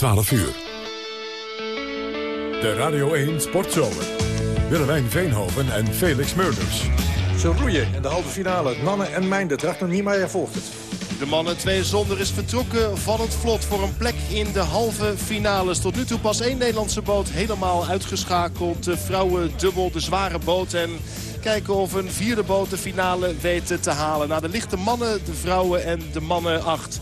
12 uur. De Radio 1 Sportzomer. Willemijn Veenhoven en Felix Murders. Ze roeien in de halve finale. Mannen en Mijn, de nog Niemeyer volgt het. De mannen twee zonder is vertrokken van het vlot voor een plek in de halve finales. Tot nu toe pas één Nederlandse boot helemaal uitgeschakeld. De vrouwen dubbel, de zware boot. En kijken of een vierde boot de finale weet te halen. Na de lichte mannen, de vrouwen en de mannen acht.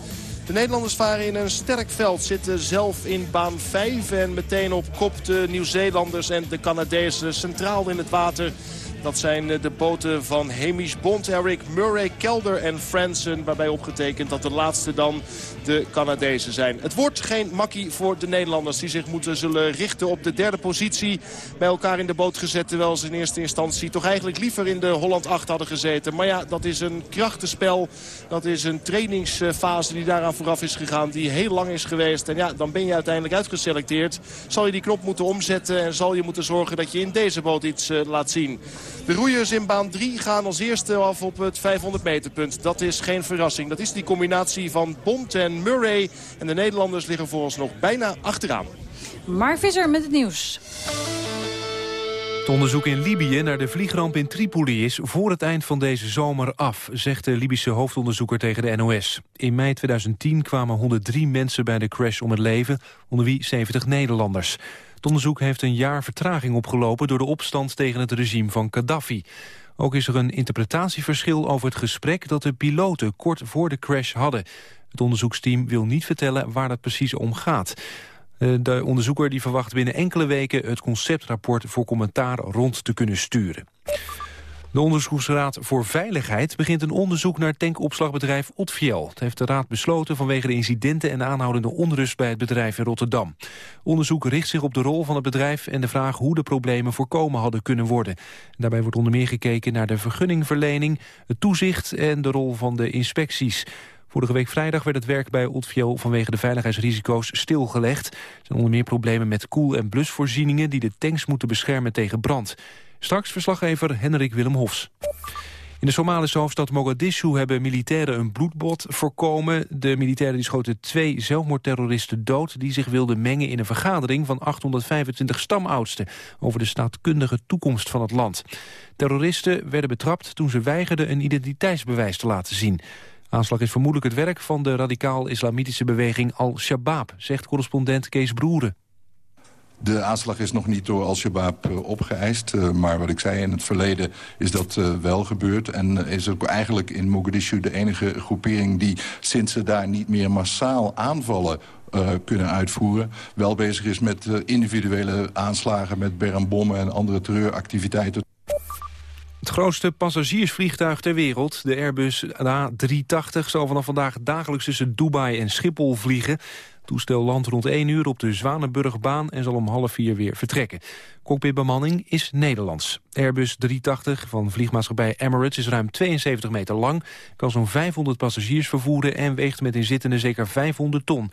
De Nederlanders varen in een sterk veld, zitten zelf in baan 5 en meteen op kop de Nieuw-Zeelanders en de Canadezen centraal in het water. Dat zijn eh, de boten van Hamish Bond, Eric Murray, Kelder en Fransen. Waarbij opgetekend dat de laatste dan de Canadezen zijn. Het wordt geen makkie voor de Nederlanders die zich moeten zullen richten op de derde positie. Bij elkaar in de boot gezet terwijl ze in eerste instantie toch eigenlijk liever in de Holland 8 hadden gezeten. Maar ja, dat is een krachtenspel. Dat is een trainingsfase die daaraan vooraf is gegaan. Die heel lang is geweest. En ja, dan ben je uiteindelijk uitgeselecteerd. Zal je die knop moeten omzetten en zal je moeten zorgen dat je in deze boot iets uh, laat zien. De roeiers in baan 3 gaan als eerste af op het 500 meterpunt. Dat is geen verrassing. Dat is die combinatie van Bond en Murray. En de Nederlanders liggen nog bijna achteraan. Mark Visser met het nieuws. Het onderzoek in Libië naar de vliegramp in Tripoli is voor het eind van deze zomer af, zegt de Libische hoofdonderzoeker tegen de NOS. In mei 2010 kwamen 103 mensen bij de crash om het leven, onder wie 70 Nederlanders. Het onderzoek heeft een jaar vertraging opgelopen door de opstand tegen het regime van Gaddafi. Ook is er een interpretatieverschil over het gesprek dat de piloten kort voor de crash hadden. Het onderzoeksteam wil niet vertellen waar dat precies om gaat. Eh, de onderzoeker die verwacht binnen enkele weken het conceptrapport voor commentaar rond te kunnen sturen. De Onderzoeksraad voor Veiligheid begint een onderzoek naar tankopslagbedrijf Otfiel. Het heeft de raad besloten vanwege de incidenten en aanhoudende onrust bij het bedrijf in Rotterdam. Onderzoek richt zich op de rol van het bedrijf en de vraag hoe de problemen voorkomen hadden kunnen worden. Daarbij wordt onder meer gekeken naar de vergunningverlening, het toezicht en de rol van de inspecties. Vorige week vrijdag werd het werk bij Otfiel vanwege de veiligheidsrisico's stilgelegd. Er zijn onder meer problemen met koel- en blusvoorzieningen die de tanks moeten beschermen tegen brand. Straks verslaggever Henrik Willem Hofs. In de Somalische hoofdstad Mogadishu hebben militairen een bloedbad voorkomen. De militairen schoten twee zelfmoordterroristen dood... die zich wilden mengen in een vergadering van 825 stamoudsten... over de staatkundige toekomst van het land. Terroristen werden betrapt toen ze weigerden een identiteitsbewijs te laten zien. Aanslag is vermoedelijk het werk van de radicaal-islamitische beweging Al-Shabaab... zegt correspondent Kees Broeren. De aanslag is nog niet door Al-Shabaab uh, opgeëist. Uh, maar wat ik zei in het verleden is dat uh, wel gebeurd. En is ook eigenlijk in Mogadishu de enige groepering... die sinds ze daar niet meer massaal aanvallen kunnen uitvoeren... wel bezig is met individuele aanslagen met bermbommen en andere terreuractiviteiten. Het grootste passagiersvliegtuig ter wereld, de Airbus A380... zal vanaf vandaag dagelijks tussen Dubai en Schiphol vliegen toestel landt rond 1 uur op de Zwanenburgbaan en zal om half vier weer vertrekken. Cockpitbemanning is Nederlands. Airbus 380 van vliegmaatschappij Emirates is ruim 72 meter lang, kan zo'n 500 passagiers vervoeren en weegt met inzittenden zeker 500 ton.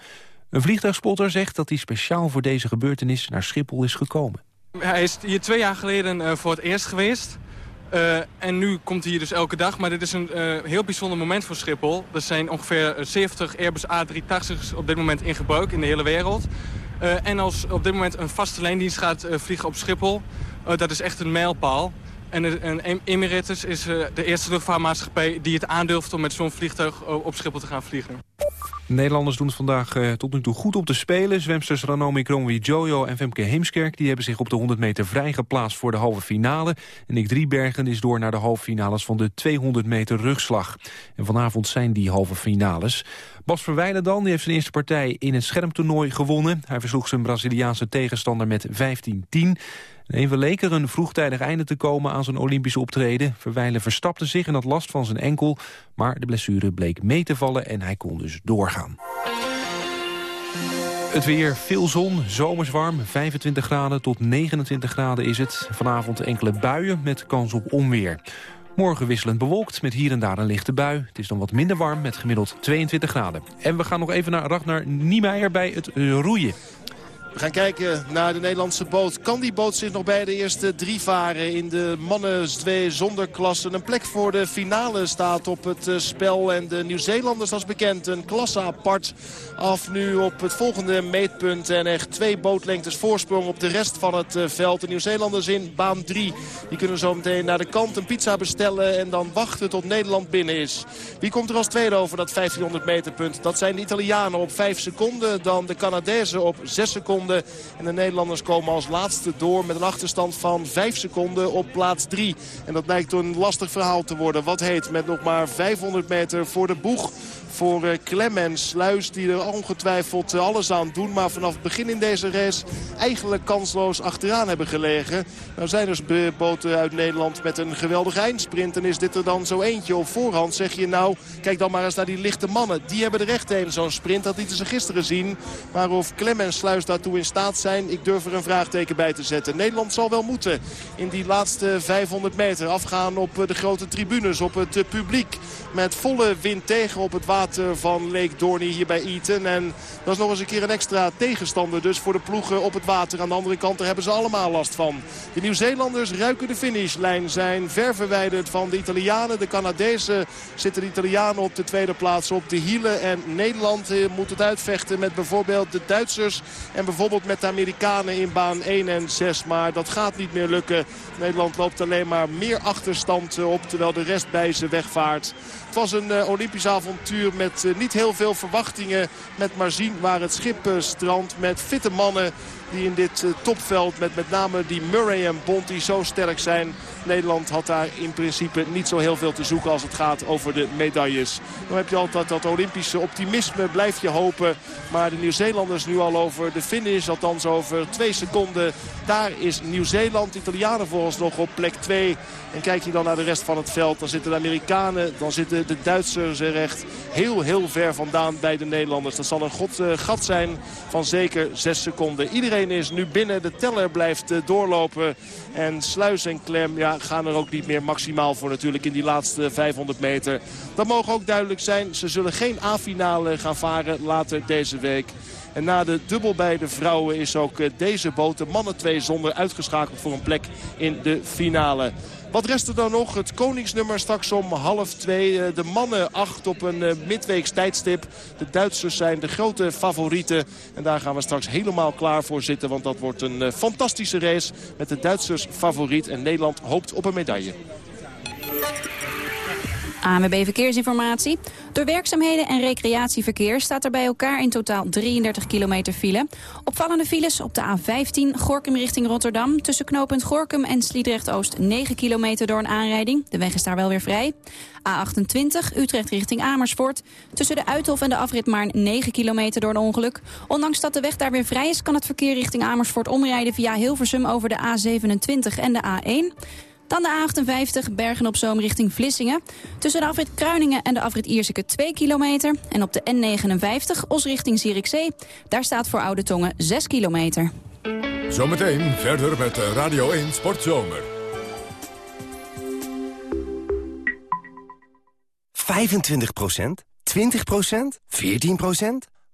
Een vliegtuigspotter zegt dat hij speciaal voor deze gebeurtenis naar Schiphol is gekomen. Hij is hier twee jaar geleden uh, voor het eerst geweest. Uh, en nu komt hij hier dus elke dag. Maar dit is een uh, heel bijzonder moment voor Schiphol. Er zijn ongeveer 70 Airbus A380's op dit moment in gebruik in de hele wereld. En als op dit moment een vaste lijndienst gaat vliegen op Schiphol... dat is echt een mijlpaal. En, en Emirates is de eerste luchtvaartmaatschappij die het aandurft... om met zo'n vliegtuig op Schiphol te gaan vliegen. De Nederlanders doen het vandaag uh, tot nu toe goed op de Spelen. Zwemsters Ranomi Kromwi Jojo en Femke Heemskerk... die hebben zich op de 100 meter vrijgeplaatst voor de halve finale. En Nick Driebergen is door naar de halve finales van de 200 meter rugslag. En vanavond zijn die halve finales. Bas Verwijlen dan, die heeft zijn eerste partij in het schermtoernooi gewonnen. Hij versloeg zijn Braziliaanse tegenstander met 15-10. Even leek er een vroegtijdig einde te komen aan zijn Olympische optreden. Verwijlen verstapte zich en had last van zijn enkel. Maar de blessure bleek mee te vallen en hij kon dus doorgaan. Het weer, veel zon, zomers warm, 25 graden tot 29 graden is het. Vanavond enkele buien met kans op onweer. Morgen wisselend bewolkt met hier en daar een lichte bui. Het is dan wat minder warm met gemiddeld 22 graden. En we gaan nog even naar Ragnar Niemeyer bij het roeien. We gaan kijken naar de Nederlandse boot. Kan die boot nog bij de eerste drie varen in de mannen 2 zonder klasse? Een plek voor de finale staat op het eh, spel. En de Nieuw-Zeelanders als bekend een klasse apart af nu op het volgende meetpunt. En echt twee bootlengtes voorsprong op de rest van het eh, veld. De Nieuw-Zeelanders in baan 3. Die kunnen zo meteen naar de kant een pizza bestellen en dan wachten tot Nederland binnen is. Wie komt er als tweede over dat 1500 meter punt? Dat zijn de Italianen op 5 seconden. Dan de Canadezen op 6 seconden. En de Nederlanders komen als laatste door met een achterstand van 5 seconden op plaats 3. En dat lijkt een lastig verhaal te worden. Wat heet met nog maar 500 meter voor de boeg voor eh, Clemens Sluis. Die er ongetwijfeld eh, alles aan doen. Maar vanaf het begin in deze race eigenlijk kansloos achteraan hebben gelegen. Nou zijn dus boten uit Nederland met een geweldige eindsprint. En is dit er dan zo eentje op voorhand? Zeg je nou, kijk dan maar eens naar die lichte mannen. Die hebben er recht heen. Zo'n sprint, dat lieten ze gisteren zien. Maar of Clemens Sluis daartoe in staat zijn, ik durf er een vraagteken bij te zetten. Nederland zal wel moeten in die laatste 500 meter afgaan op eh, de grote tribunes, op het publiek. Met volle wind tegen op het water van Lake Dorney hier bij Eton. En dat is nog eens een keer een extra tegenstander dus voor de ploegen op het water. Aan de andere kant daar hebben ze allemaal last van. De Nieuw-Zeelanders ruiken de finishlijn. Zijn ver verwijderd van de Italianen. De Canadezen zitten de Italianen op de tweede plaats op de hielen. En Nederland eh, moet het uitvechten met bijvoorbeeld de Duitsers. En bijvoorbeeld met de Amerikanen in baan 1 en 6. Maar dat gaat niet meer lukken. Nederland loopt alleen maar meer achterstand op. Terwijl de rest bij ze wegvaart. Het was een Olympisch avontuur met uh, niet heel veel verwachtingen. Met maar zien waar het schip uh, strandt. Met fitte mannen die in dit uh, topveld met met name die Murray en Bond die zo sterk zijn. Nederland had daar in principe niet zo heel veel te zoeken als het gaat over de medailles. Dan heb je altijd dat Olympische optimisme, blijf je hopen. Maar de Nieuw-Zeelanders nu al over de finish, althans over twee seconden. Daar is Nieuw-Zeeland, Italianen nog op plek 2. En kijk je dan naar de rest van het veld, dan zitten de Amerikanen, dan zitten de Duitsers er echt heel, heel ver vandaan bij de Nederlanders. Dat zal een god, uh, gat zijn van zeker 6 seconden. Iedereen is nu binnen, de teller blijft uh, doorlopen. En Sluis en Klem ja, gaan er ook niet meer maximaal voor natuurlijk in die laatste 500 meter. Dat mogen ook duidelijk zijn. Ze zullen geen A-finale gaan varen later deze week. En na de dubbel bij de vrouwen is ook deze boot, de mannen 2 zonder, uitgeschakeld voor een plek in de finale. Wat rest er dan nog? Het koningsnummer straks om half twee. De mannen acht op een midweeks tijdstip. De Duitsers zijn de grote favorieten. En daar gaan we straks helemaal klaar voor zitten. Want dat wordt een fantastische race met de Duitsers favoriet. En Nederland hoopt op een medaille. ANWB Verkeersinformatie. Door werkzaamheden en recreatieverkeer staat er bij elkaar in totaal 33 kilometer file. Opvallende files op de A15 Gorkum richting Rotterdam. Tussen knooppunt Gorkum en Sliedrecht-Oost 9 kilometer door een aanrijding. De weg is daar wel weer vrij. A28 Utrecht richting Amersfoort. Tussen de Uithof en de afrit maar 9 kilometer door een ongeluk. Ondanks dat de weg daar weer vrij is... kan het verkeer richting Amersfoort omrijden via Hilversum over de A27 en de A1... Dan de A58 Bergen op Zoom richting Vlissingen. Tussen de afrit Kruiningen en de afrit Ierseke 2 kilometer. En op de N59 Os richting Zierikzee. Daar staat voor Oude Tongen 6 kilometer. Zometeen verder met Radio 1 Sportzomer. 25% 20% 14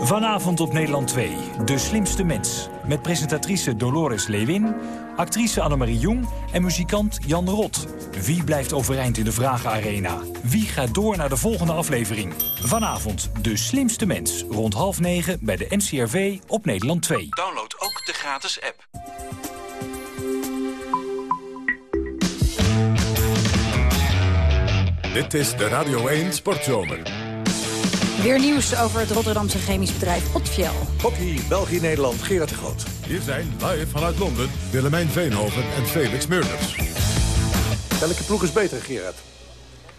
Vanavond op Nederland 2, De Slimste Mens. Met presentatrice Dolores Lewin, actrice Annemarie Jong en muzikant Jan Rot. Wie blijft overeind in de Vragenarena? Wie gaat door naar de volgende aflevering? Vanavond De Slimste Mens, rond half negen bij de NCRV op Nederland 2. Download ook de gratis app. Dit is de Radio 1 Sportzomer. Weer nieuws over het Rotterdamse chemisch bedrijf Otfiel. Hockey, België, Nederland, Gerard de Groot. Hier zijn live vanuit Londen Willemijn Veenhoven en Felix Meurders. Welke ploeg is beter, Gerard?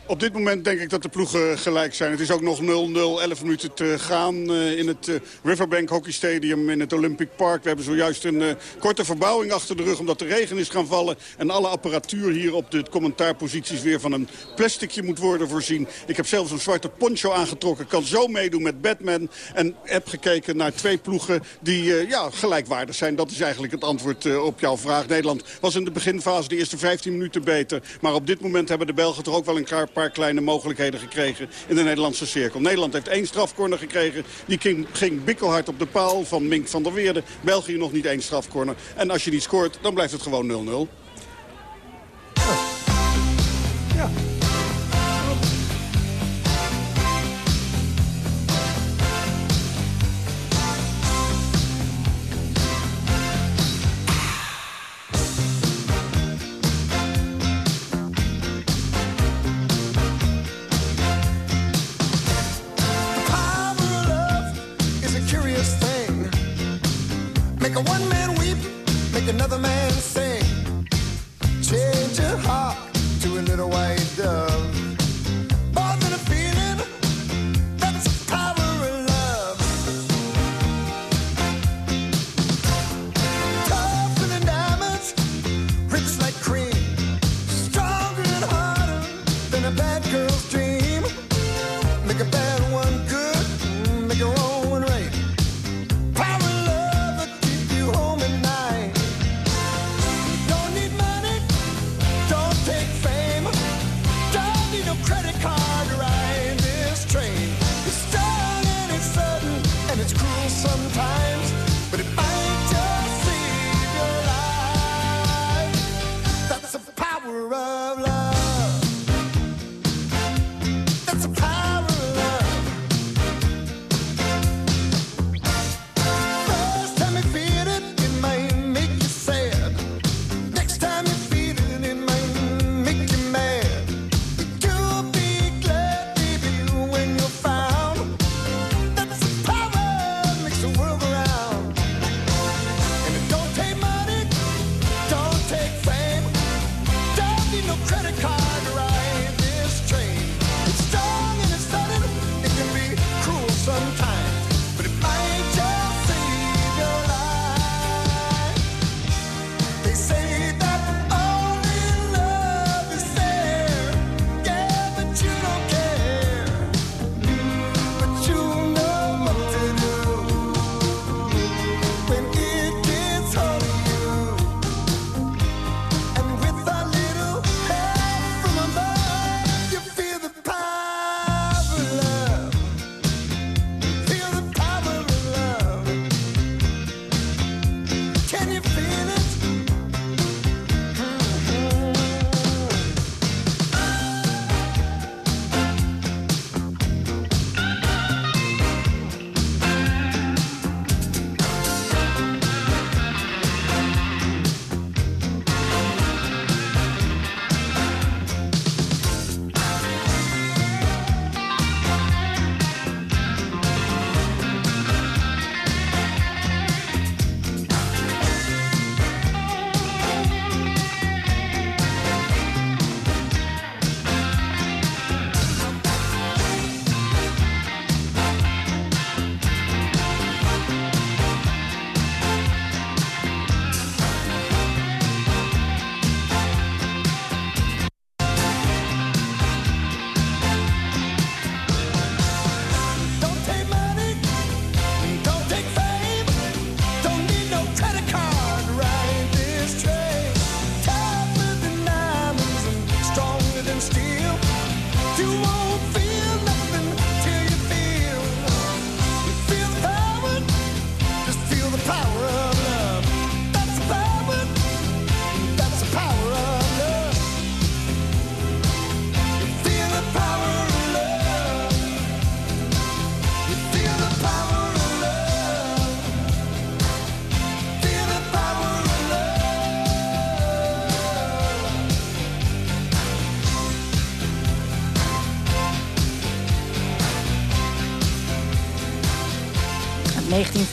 Op dit moment denk ik dat de ploegen gelijk zijn. Het is ook nog 0-0, 11 minuten te gaan uh, in het uh, Riverbank Hockey Stadium in het Olympic Park. We hebben zojuist een uh, korte verbouwing achter de rug omdat de regen is gaan vallen. En alle apparatuur hier op de commentaarposities weer van een plasticje moet worden voorzien. Ik heb zelfs een zwarte poncho aangetrokken, kan zo meedoen met Batman. En heb gekeken naar twee ploegen die ja, gelijkwaardig zijn. Dat is eigenlijk het antwoord op jouw vraag. Nederland was in de beginfase de eerste 15 minuten beter. Maar op dit moment hebben de Belgen toch ook wel een paar kleine mogelijkheden gekregen in de Nederlandse cirkel. Nederland heeft één strafcorner gekregen. Die ging, bikkelhard op de paal van Mink van der Weerde. België nog niet één strafcorner. En als je niet scoort, dan blijft het gewoon 0-0. Ja. a one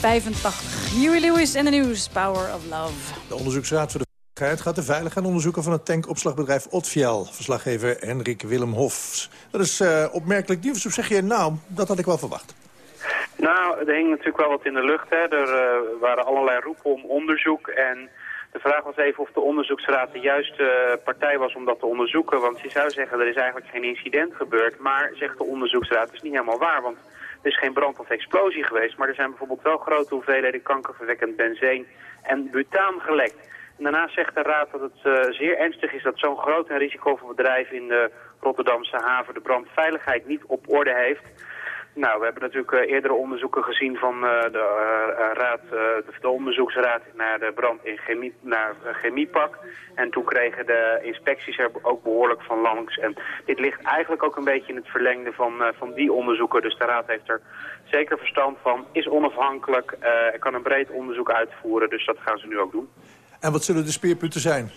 ...1985. Huey Lewis en de News, Power of Love. De onderzoeksraad voor de Het gaat de veiligheid onderzoeken van het tankopslagbedrijf Otfiel. Verslaggever Henrik Willem Hofs. Dat is uh, opmerkelijk nieuws. Of zeg je, nou, dat had ik wel verwacht. Nou, er hing natuurlijk wel wat in de lucht. Hè. Er uh, waren allerlei roepen om onderzoek. En de vraag was even of de onderzoeksraad de juiste partij was om dat te onderzoeken. Want je zou zeggen, er is eigenlijk geen incident gebeurd. Maar, zegt de onderzoeksraad, dat is niet helemaal waar. Want is geen brand of explosie geweest. Maar er zijn bijvoorbeeld wel grote hoeveelheden kankerverwekkend benzeen en butaan gelekt. En daarnaast zegt de raad dat het uh, zeer ernstig is dat zo'n groot en risicovol bedrijf in de Rotterdamse haven de brandveiligheid niet op orde heeft. Nou, we hebben natuurlijk uh, eerdere onderzoeken gezien van uh, de, raad, de, de, onderzoeksraad naar de brand in chemie, naar chemiepak. En toen kregen de inspecties er ook behoorlijk van langs. En dit ligt eigenlijk ook een beetje in het verlengde van, van die onderzoeken. Dus de raad heeft er zeker verstand van, is onafhankelijk, kan een breed onderzoek uitvoeren. Dus dat gaan ze nu ook doen. En wat zullen de speerpunten zijn?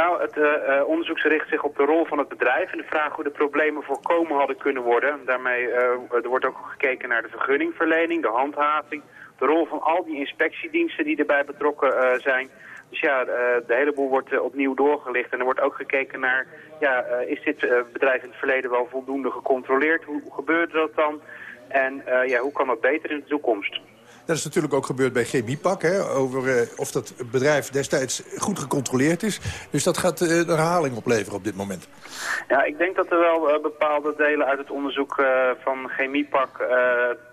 Nou, het uh, onderzoek richt zich op de rol van het bedrijf en de vraag hoe de problemen voorkomen hadden kunnen worden. Daarmee uh, er wordt ook gekeken naar de vergunningverlening, de handhaving, de rol van al die inspectiediensten die erbij betrokken zijn. Dus ja, de hele boel wordt opnieuw doorgelicht en er wordt ook gekeken naar, ja, is dit bedrijf in het verleden wel voldoende gecontroleerd? Hoe gebeurt dat dan? En ja, hoe kan dat beter in de toekomst? Dat is natuurlijk ook gebeurd bij Chemiepak, hè, over uh, of dat bedrijf destijds goed gecontroleerd is. Dus dat gaat uh, een herhaling opleveren op dit moment. Ja, ik denk dat er wel bepaalde delen uit het onderzoek van Chemiepak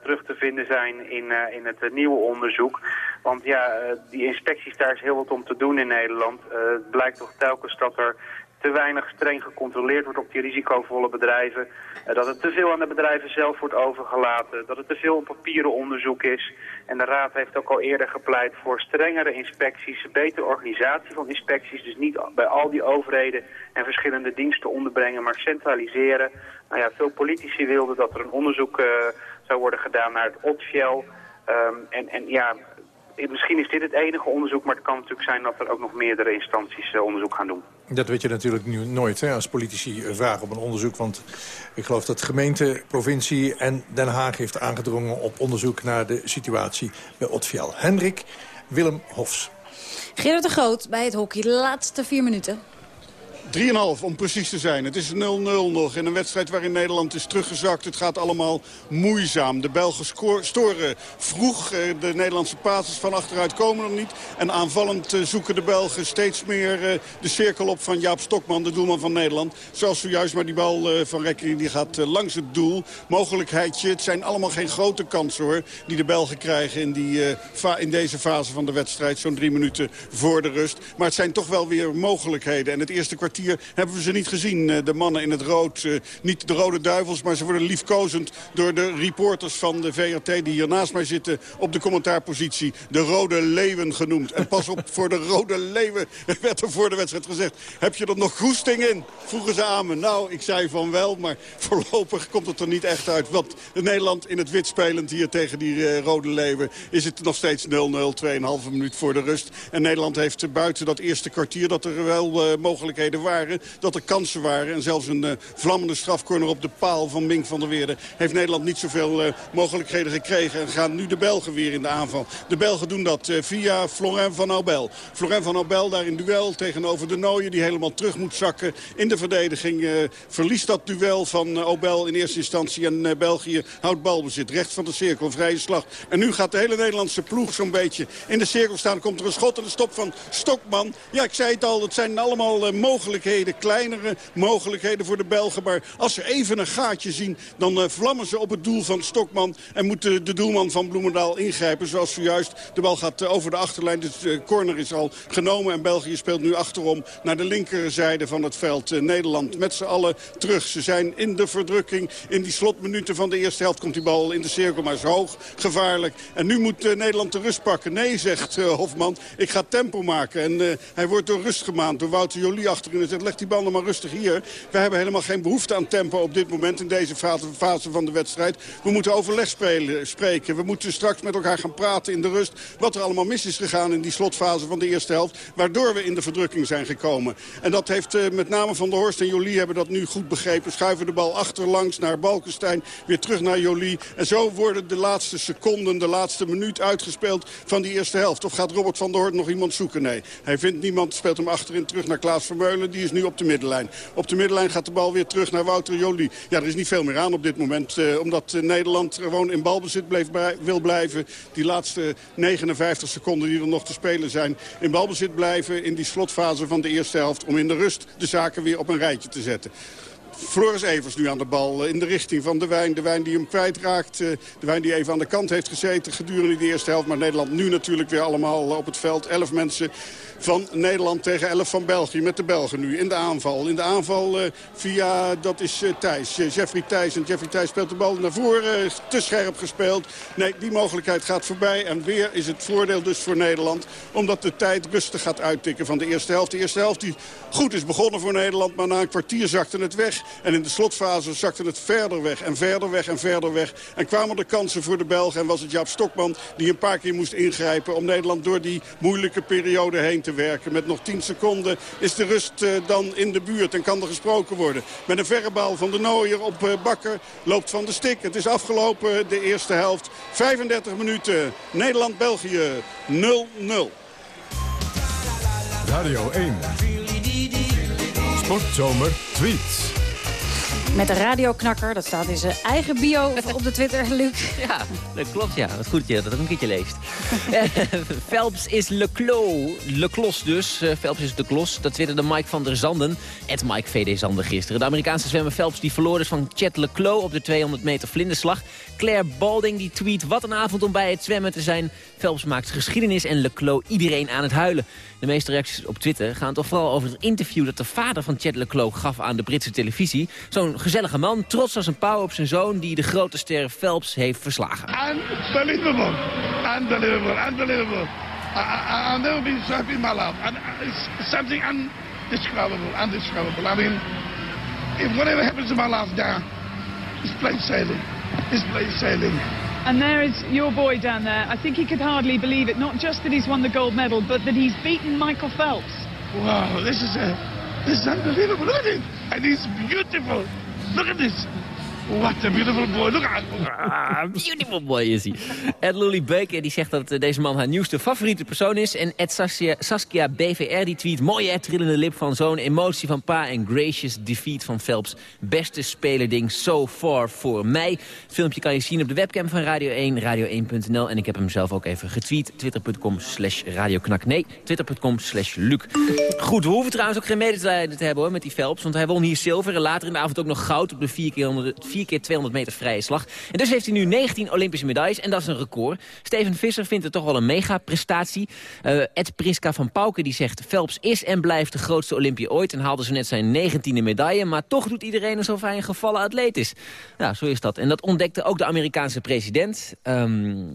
terug te vinden zijn in, in het nieuwe onderzoek. Want ja, die inspecties, daar is heel wat om te doen in Nederland. het blijkt toch telkens dat er te weinig streng gecontroleerd wordt op die risicovolle bedrijven. Uh, dat het te veel aan de bedrijven zelf wordt overgelaten. Dat het te veel papieren onderzoek is. En de Raad heeft ook al eerder gepleit voor strengere inspecties, betere organisatie van inspecties. Dus niet bij al die overheden en verschillende diensten onderbrengen, maar centraliseren. Nou ja, veel politici wilden dat er een onderzoek uh, zou worden gedaan naar het OTFIEL. Um, en, en ja, misschien is dit het enige onderzoek, maar het kan natuurlijk zijn dat er ook nog meerdere instanties uh, onderzoek gaan doen. Dat weet je natuurlijk nu nooit hè, als politici vragen op een onderzoek. Want ik geloof dat gemeente, provincie en Den Haag heeft aangedrongen op onderzoek naar de situatie bij Otfiel. Hendrik Willem Hofs. Gerard de Groot bij het hockey. De laatste vier minuten. 3,5 om precies te zijn. Het is 0-0 nog in een wedstrijd waarin Nederland is teruggezakt. Het gaat allemaal moeizaam. De Belgen storen vroeg. Eh, de Nederlandse passes van achteruit komen er niet. En aanvallend eh, zoeken de Belgen steeds meer eh, de cirkel op van Jaap Stokman, de doelman van Nederland. Zoals zojuist, maar die bal van Rekkering die gaat langs het doel. Mogelijkheidje. Het zijn allemaal geen grote kansen hoor. Die de Belgen krijgen in, die, in deze fase van de wedstrijd. Zo'n drie minuten voor de rust. Maar het zijn toch wel weer mogelijkheden. En het eerste kwartier hebben we ze niet gezien. Eh, de mannen in het rood, eh, niet de rode duivels, maar ze worden liefkozend door de reporters van de VRT die hier naast mij zitten op de commentaarpositie. De rode leeuwen genoemd. En pas op, voor de rode leeuwen werd er voor de wedstrijd gezegd. Heb je er nog goesting in? Vroegen ze aan me. Nou, ik zei van wel, maar voorlopig komt het er niet echt uit. Want Nederland in het wit spelend hier tegen die uh, rode leeuwen is het nog steeds 0-0, 2,5 minuut voor de rust. En Nederland heeft buiten dat eerste kwartier dat er wel uh, mogelijkheden waren. Dat er kansen waren. En zelfs een uh, vlammende strafcorner op de paal van Mink van der Weerde... heeft Nederland niet zoveel uh, mogelijkheden gekregen. En gaan nu de Belgen weer in de aanval. De Belgen doen dat uh, via Florent van Aubel. Florent van Aubel daar in duel tegenover de Nooie... die helemaal terug moet zakken in de verdediging. verliest dat duel van Aubel in eerste instantie. En België houdt balbezit. Rechts van de cirkel, vrije slag. En nu gaat de hele Nederlandse ploeg zo'n beetje in de cirkel staan. Komt er een schot en een stop van Stokman. Ja, ik zei het al, het zijn allemaal mogelijkheden mogelijkheden, kleinere mogelijkheden voor de Belgen. Maar als ze even een gaatje zien, dan uh, vlammen ze op het doel van Stokman. En moet de, doelman van Bloemendaal ingrijpen. Zoals zojuist de bal gaat uh, over de achterlijn. De uh, corner is al genomen en België speelt nu achterom naar de linkerzijde van het veld. Nederland met z'n allen terug. Ze zijn in de verdrukking. In die slotminuten van de eerste helft komt die bal in de cirkel. Maar is hoog, gevaarlijk. En nu moet Nederland de rust pakken. Nee, zegt Hofman. Ik ga tempo maken. En hij wordt door rust gemaand door Wouter Jolie achterin leg die nog maar rustig hier. We hebben helemaal geen behoefte aan tempo op dit moment in deze fase van de wedstrijd. We moeten overleg spelen, spreken. We moeten straks met elkaar gaan praten in de rust. Wat er allemaal mis is gegaan in die slotfase van de eerste helft. Waardoor we in de verdrukking zijn gekomen. En dat heeft uh, met name Van der Horst en Jolie hebben dat nu goed begrepen. Schuiven de bal achterlangs naar Balkenstein. Weer terug naar Jolie. En zo worden de laatste seconden, de laatste minuut uitgespeeld van die eerste helft. Of gaat Robert van der Horst nog iemand zoeken? Nee. Hij vindt niemand, speelt hem achterin terug naar Klaas Vermeulen. Die is nu op de middenlijn. Op de middenlijn gaat de bal weer terug naar Wouter Jolie. Ja, er is niet veel meer aan op dit moment. Uh, omdat uh, Nederland gewoon in balbezit bleef wil blijven. Die laatste 59 seconden die er nog te spelen zijn. In balbezit blijven in die slotfase van de eerste helft. Om in de rust de zaken weer op een rijtje te zetten. Floris Evers nu aan de bal in de richting van de wijn. De wijn die hem kwijtraakt. De wijn die even aan de kant heeft gezeten gedurende de eerste helft. Maar Nederland nu natuurlijk weer allemaal op het veld. Elf mensen van Nederland tegen 11 van België. Met de Belgen nu in de aanval. In de aanval via, dat is Thijs. Jeffrey Thijs. En Jeffrey Thijs speelt de bal naar voren. te scherp gespeeld. Nee, die mogelijkheid gaat voorbij. En weer is het voordeel dus voor Nederland. Omdat de tijd rustig gaat uittikken van de eerste helft. De eerste helft die goed is begonnen voor Nederland. Maar na een kwartier zakte het weg. En in de slotfase zakte het verder weg. En verder weg en verder weg. En kwamen de kansen voor de Belgen. En was het Jaap Stokman die een paar keer moest ingrijpen. Om Nederland door die moeilijke periode heen te werken. Met nog 10 seconden is de rust uh, dan in de buurt en kan er gesproken worden. Met een verre bal van de Nooier op uh, Bakker loopt van de stik. Het is afgelopen de eerste helft. 35 minuten. Nederland-België 0-0. Radio 1. Sportzomer tweets. Met de radioknakker, dat staat in zijn eigen bio op de Twitter, Luc. Ja, dat klopt, ja. Wat goed je dat ook een keertje leest. Phelps is Le Clos. Le Klos dus. Uh, Phelps is de Klos. Dat twitterde Mike van der Zanden. Het Mike VD Zanden gisteren. De Amerikaanse zwemmer Phelps die verloor dus van Chet Le Clos op de 200 meter vlinderslag. Claire Balding die tweet, wat een avond om bij het zwemmen te zijn. Phelps maakt geschiedenis en Le Clos iedereen aan het huilen. De meeste reacties op Twitter gaan toch vooral over het interview dat de vader van Chet Le Clos gaf aan de Britse televisie. Zo'n gezellige man, trots als een pauw op zijn zoon die de grote ster Phelps heeft verslagen. Unbelievable, unbelievable, unbelievable. I, I, I've never been so happy in my life. And it's something undescribable, undescribable. I mean, if whatever happens in my life now, it's plain sailing. It's plain sailing. And there is your boy down there. I think he could hardly believe it. Not just that he's won the gold medal, but that he's beaten Michael Phelps. Wow, this is a, this is unbelievable. At it. And he's beautiful. Look at this. What a beautiful boy. Look at ah, Beautiful boy is hij. Ed Lully Baker die zegt dat deze man haar nieuwste favoriete persoon is. En Ed Saskia, Saskia BVR die tweet... mooie Ed, trillende lip van zo'n emotie van pa... en gracious defeat van Phelps. Beste spelerding so far voor mij. Filmpje kan je zien op de webcam van Radio 1, radio1.nl. En ik heb hem zelf ook even getweet. Twitter.com slash radioknak. Nee, twitter.com slash Luc. Goed, we hoeven trouwens ook geen medelijden te hebben hoor, met die Phelps. Want hij won hier zilver en later in de avond ook nog goud... op de 4 keer 4 keer 200 meter vrije slag. En dus heeft hij nu 19 Olympische medailles en dat is een record. Steven Visser vindt het toch wel een mega-prestatie. Uh, Ed Priska van Pauken die zegt... Phelps is en blijft de grootste Olympie ooit... en haalde ze net zijn 19e medaille... maar toch doet iedereen alsof hij een gevallen atleet is. Ja, zo is dat. En dat ontdekte ook de Amerikaanse president. Um,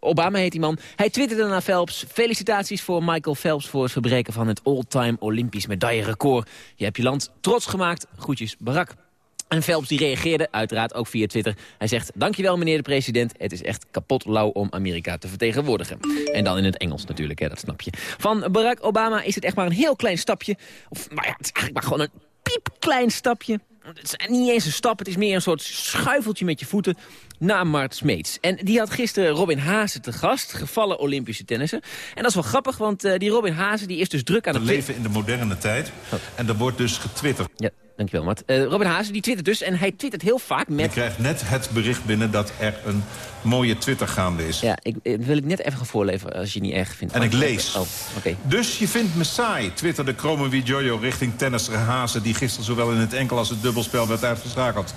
Obama heet die man. Hij twitterde naar Phelps. Felicitaties voor Michael Phelps voor het verbreken van het all-time Olympisch medaillerecord. Je hebt je land trots gemaakt. Groetjes, Barack. En Phelps die reageerde, uiteraard ook via Twitter. Hij zegt, dankjewel meneer de president. Het is echt kapot lauw om Amerika te vertegenwoordigen. En dan in het Engels natuurlijk, hè, dat snap je. Van Barack Obama is het echt maar een heel klein stapje. Of, maar ja, het is eigenlijk maar gewoon een piepklein stapje. Het is niet eens een stap, het is meer een soort schuifeltje met je voeten naar Mart Smeets. En die had gisteren Robin Haase te gast, gevallen Olympische tennissen. En dat is wel grappig, want uh, die Robin Haase die is dus druk aan het... We leven in de moderne tijd en er wordt dus getwitterd. Ja. Dankjewel, Matt. Uh, Robin Hazen die twittert dus en hij twittert heel vaak met... Je krijgt net het bericht binnen dat er een mooie Twitter gaande is. Ja, ik, ik wil ik net even gaan voorleven als je niet erg vindt. En ik lees. Oh, okay. Dus je vindt me saai, twitterde Chrome Jojo richting tennisser Hazen... die gisteren zowel in het enkel als het dubbelspel werd uitgeschakeld.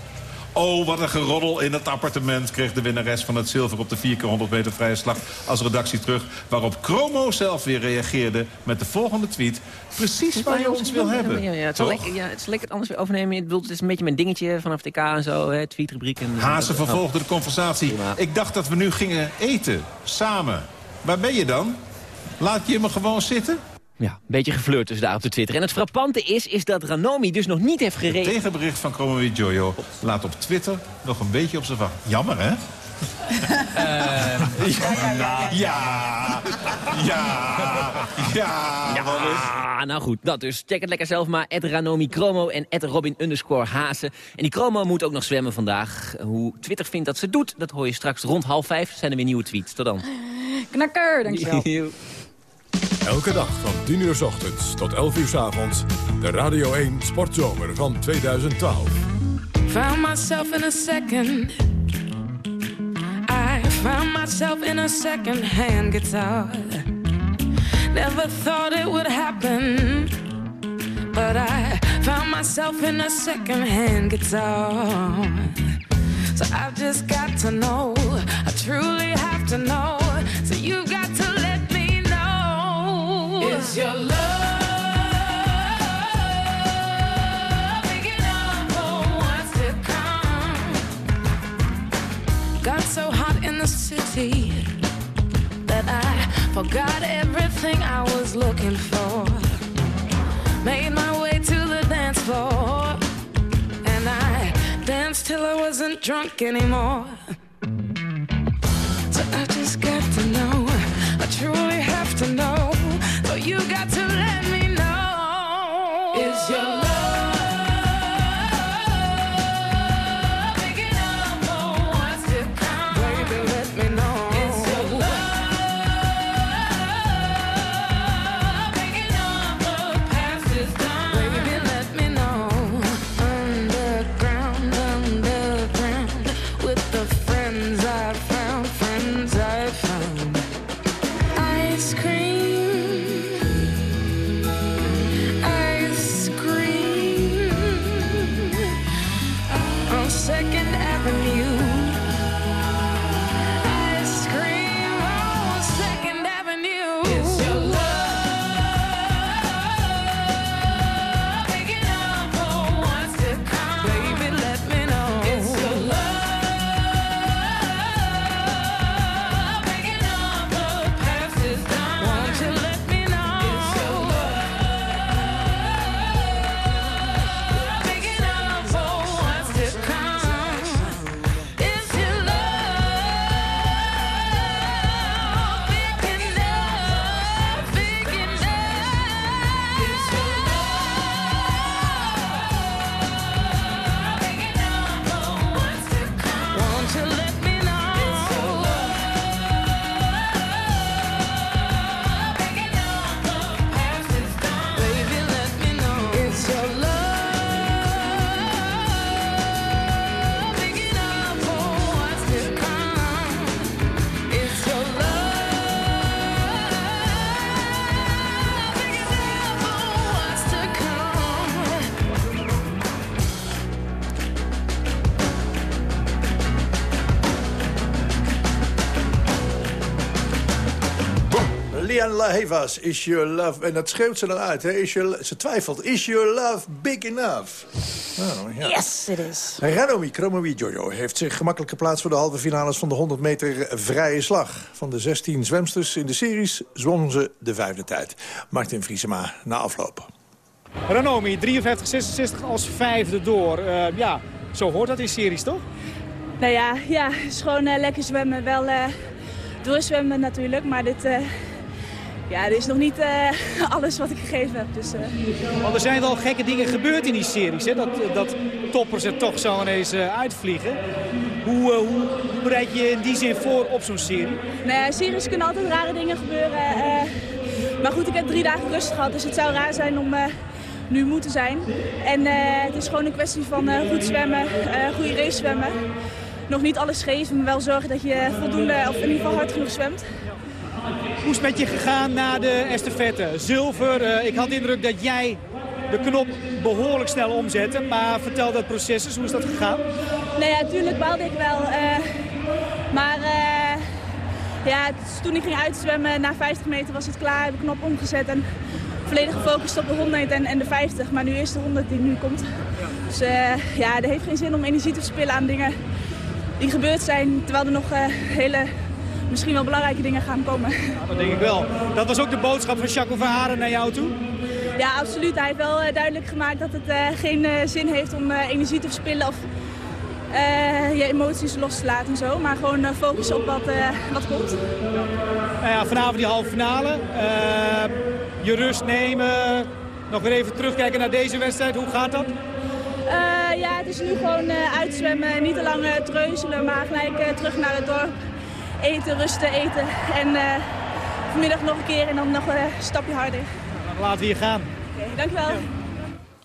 Oh, wat een geroddel in het appartement... kreeg de winnares van het zilver op de 4 keer 100 meter vrije slag... als redactie terug, waarop Chromo zelf weer reageerde... met de volgende tweet. Precies waar je ons wil hebben. Ja, ja, het, is lekker, ja, het is lekker het anders weer overnemen. Ik bedoel, het is een beetje mijn dingetje vanaf TK en zo, hè, tweetrubriek. En, Hazen vervolgde de conversatie. Ik dacht dat we nu gingen eten, samen. Waar ben je dan? Laat je me gewoon zitten? Ja, een beetje geflirt dus daar op de Twitter. En het frappante is, is dat Ranomi dus nog niet heeft Het gereden. tegenbericht van Chromo Jojo laat op Twitter nog een beetje op zijn wacht. Jammer, hè? ja, ja, ja, Ja, nou goed, dat dus. Check het lekker zelf maar. Ed Ranomi Chromo en Ed Robin underscore Hazen. En die Chromo moet ook nog zwemmen vandaag. Hoe Twitter vindt dat ze doet, dat hoor je straks rond half vijf. Zijn er weer nieuwe tweets. Tot dan. Knakker, dankjewel. Elke dag van 10 uur s ochtends tot 11 uur s avonds. De Radio 1 Sportzomer van 2012. Found myself in a second. I found myself in a second-hand guitar. Never thought it would happen, but I found myself in a second-hand guitar. So I've just got to know, I truly have to know. So Is your love? Got so hot in the city that I forgot everything I was looking for. Made my way to the dance floor, and I danced till I wasn't drunk anymore. So I just got you got Is your love... En dat schreeuwt ze eruit, hè? Is your, ze twijfelt. Is your love big enough? Oh, ja. Yes, it is. Ranomi Kromowi Jojo heeft zich gemakkelijk geplaatst... voor de halve finales van de 100 meter vrije slag. Van de 16 zwemsters in de series zwom ze de vijfde tijd. Martin Vriesema na afloop. Ranomi, 53-66 als vijfde door. Eh, ja, zo hoort dat in series, toch? Nou ja, ja het is gewoon eh, lekker zwemmen. Wel eh doorzwemmen natuurlijk, maar dit, eh, ja, dit is nog niet eh, alles wat ik gegeven heb. Dus. Want er zijn wel gekke dingen gebeurd in die series. Hè? Dat, dat toppers er toch zo ineens eh, uitvliegen. Hoe, hoe, bereid je je in die zin voor op zo'n serie? Nou ja, series kunnen altijd rare dingen gebeuren. maar goed, ik heb drie dagen rust gehad, dus het zou raar zijn om nu moe te zijn. En het is gewoon een kwestie van goed zwemmen, goede race zwemmen. Nog niet alles geven, maar wel zorgen dat je voldoende, of in ieder geval hard genoeg zwemt. Hoe is het met je gegaan na de estafette? Zilver, eh, ik had de indruk dat jij de knop behoorlijk snel omzette. Maar vertel dat proces eens, hoe is dat gegaan? Nou ja, tuurlijk baalde ik wel. eh, maar eh, ja, toen ik ging uitzwemmen, na 50 meter was het klaar. De knop omgezet en volledig gefocust op de 100 en, en de 50. Maar nu is de 100 die nu komt. Dus ja, het heeft geen zin om energie te verspillen aan dingen die gebeurd zijn. Terwijl er nog hele misschien wel belangrijke dingen gaan komen. Ja, dat denk ik wel. Dat was ook de boodschap van Jacques Verharen naar jou toe? Ja, absoluut. Hij heeft wel duidelijk gemaakt dat het geen zin heeft om energie te verspillen of je emoties los te laten en zo. Maar gewoon focussen op wat, wat komt. Nou ja, vanavond die halve finale. je rust nemen, nog weer even terugkijken naar deze wedstrijd. Hoe gaat dat? Ja, het is nu gewoon uitzwemmen, niet te lang treuzelen, maar gelijk terug naar het dorp. Eten, rusten, eten. En vanmiddag nog een keer en dan nog een stapje harder. Dan laten we hier gaan. Oké, okay, dankjewel.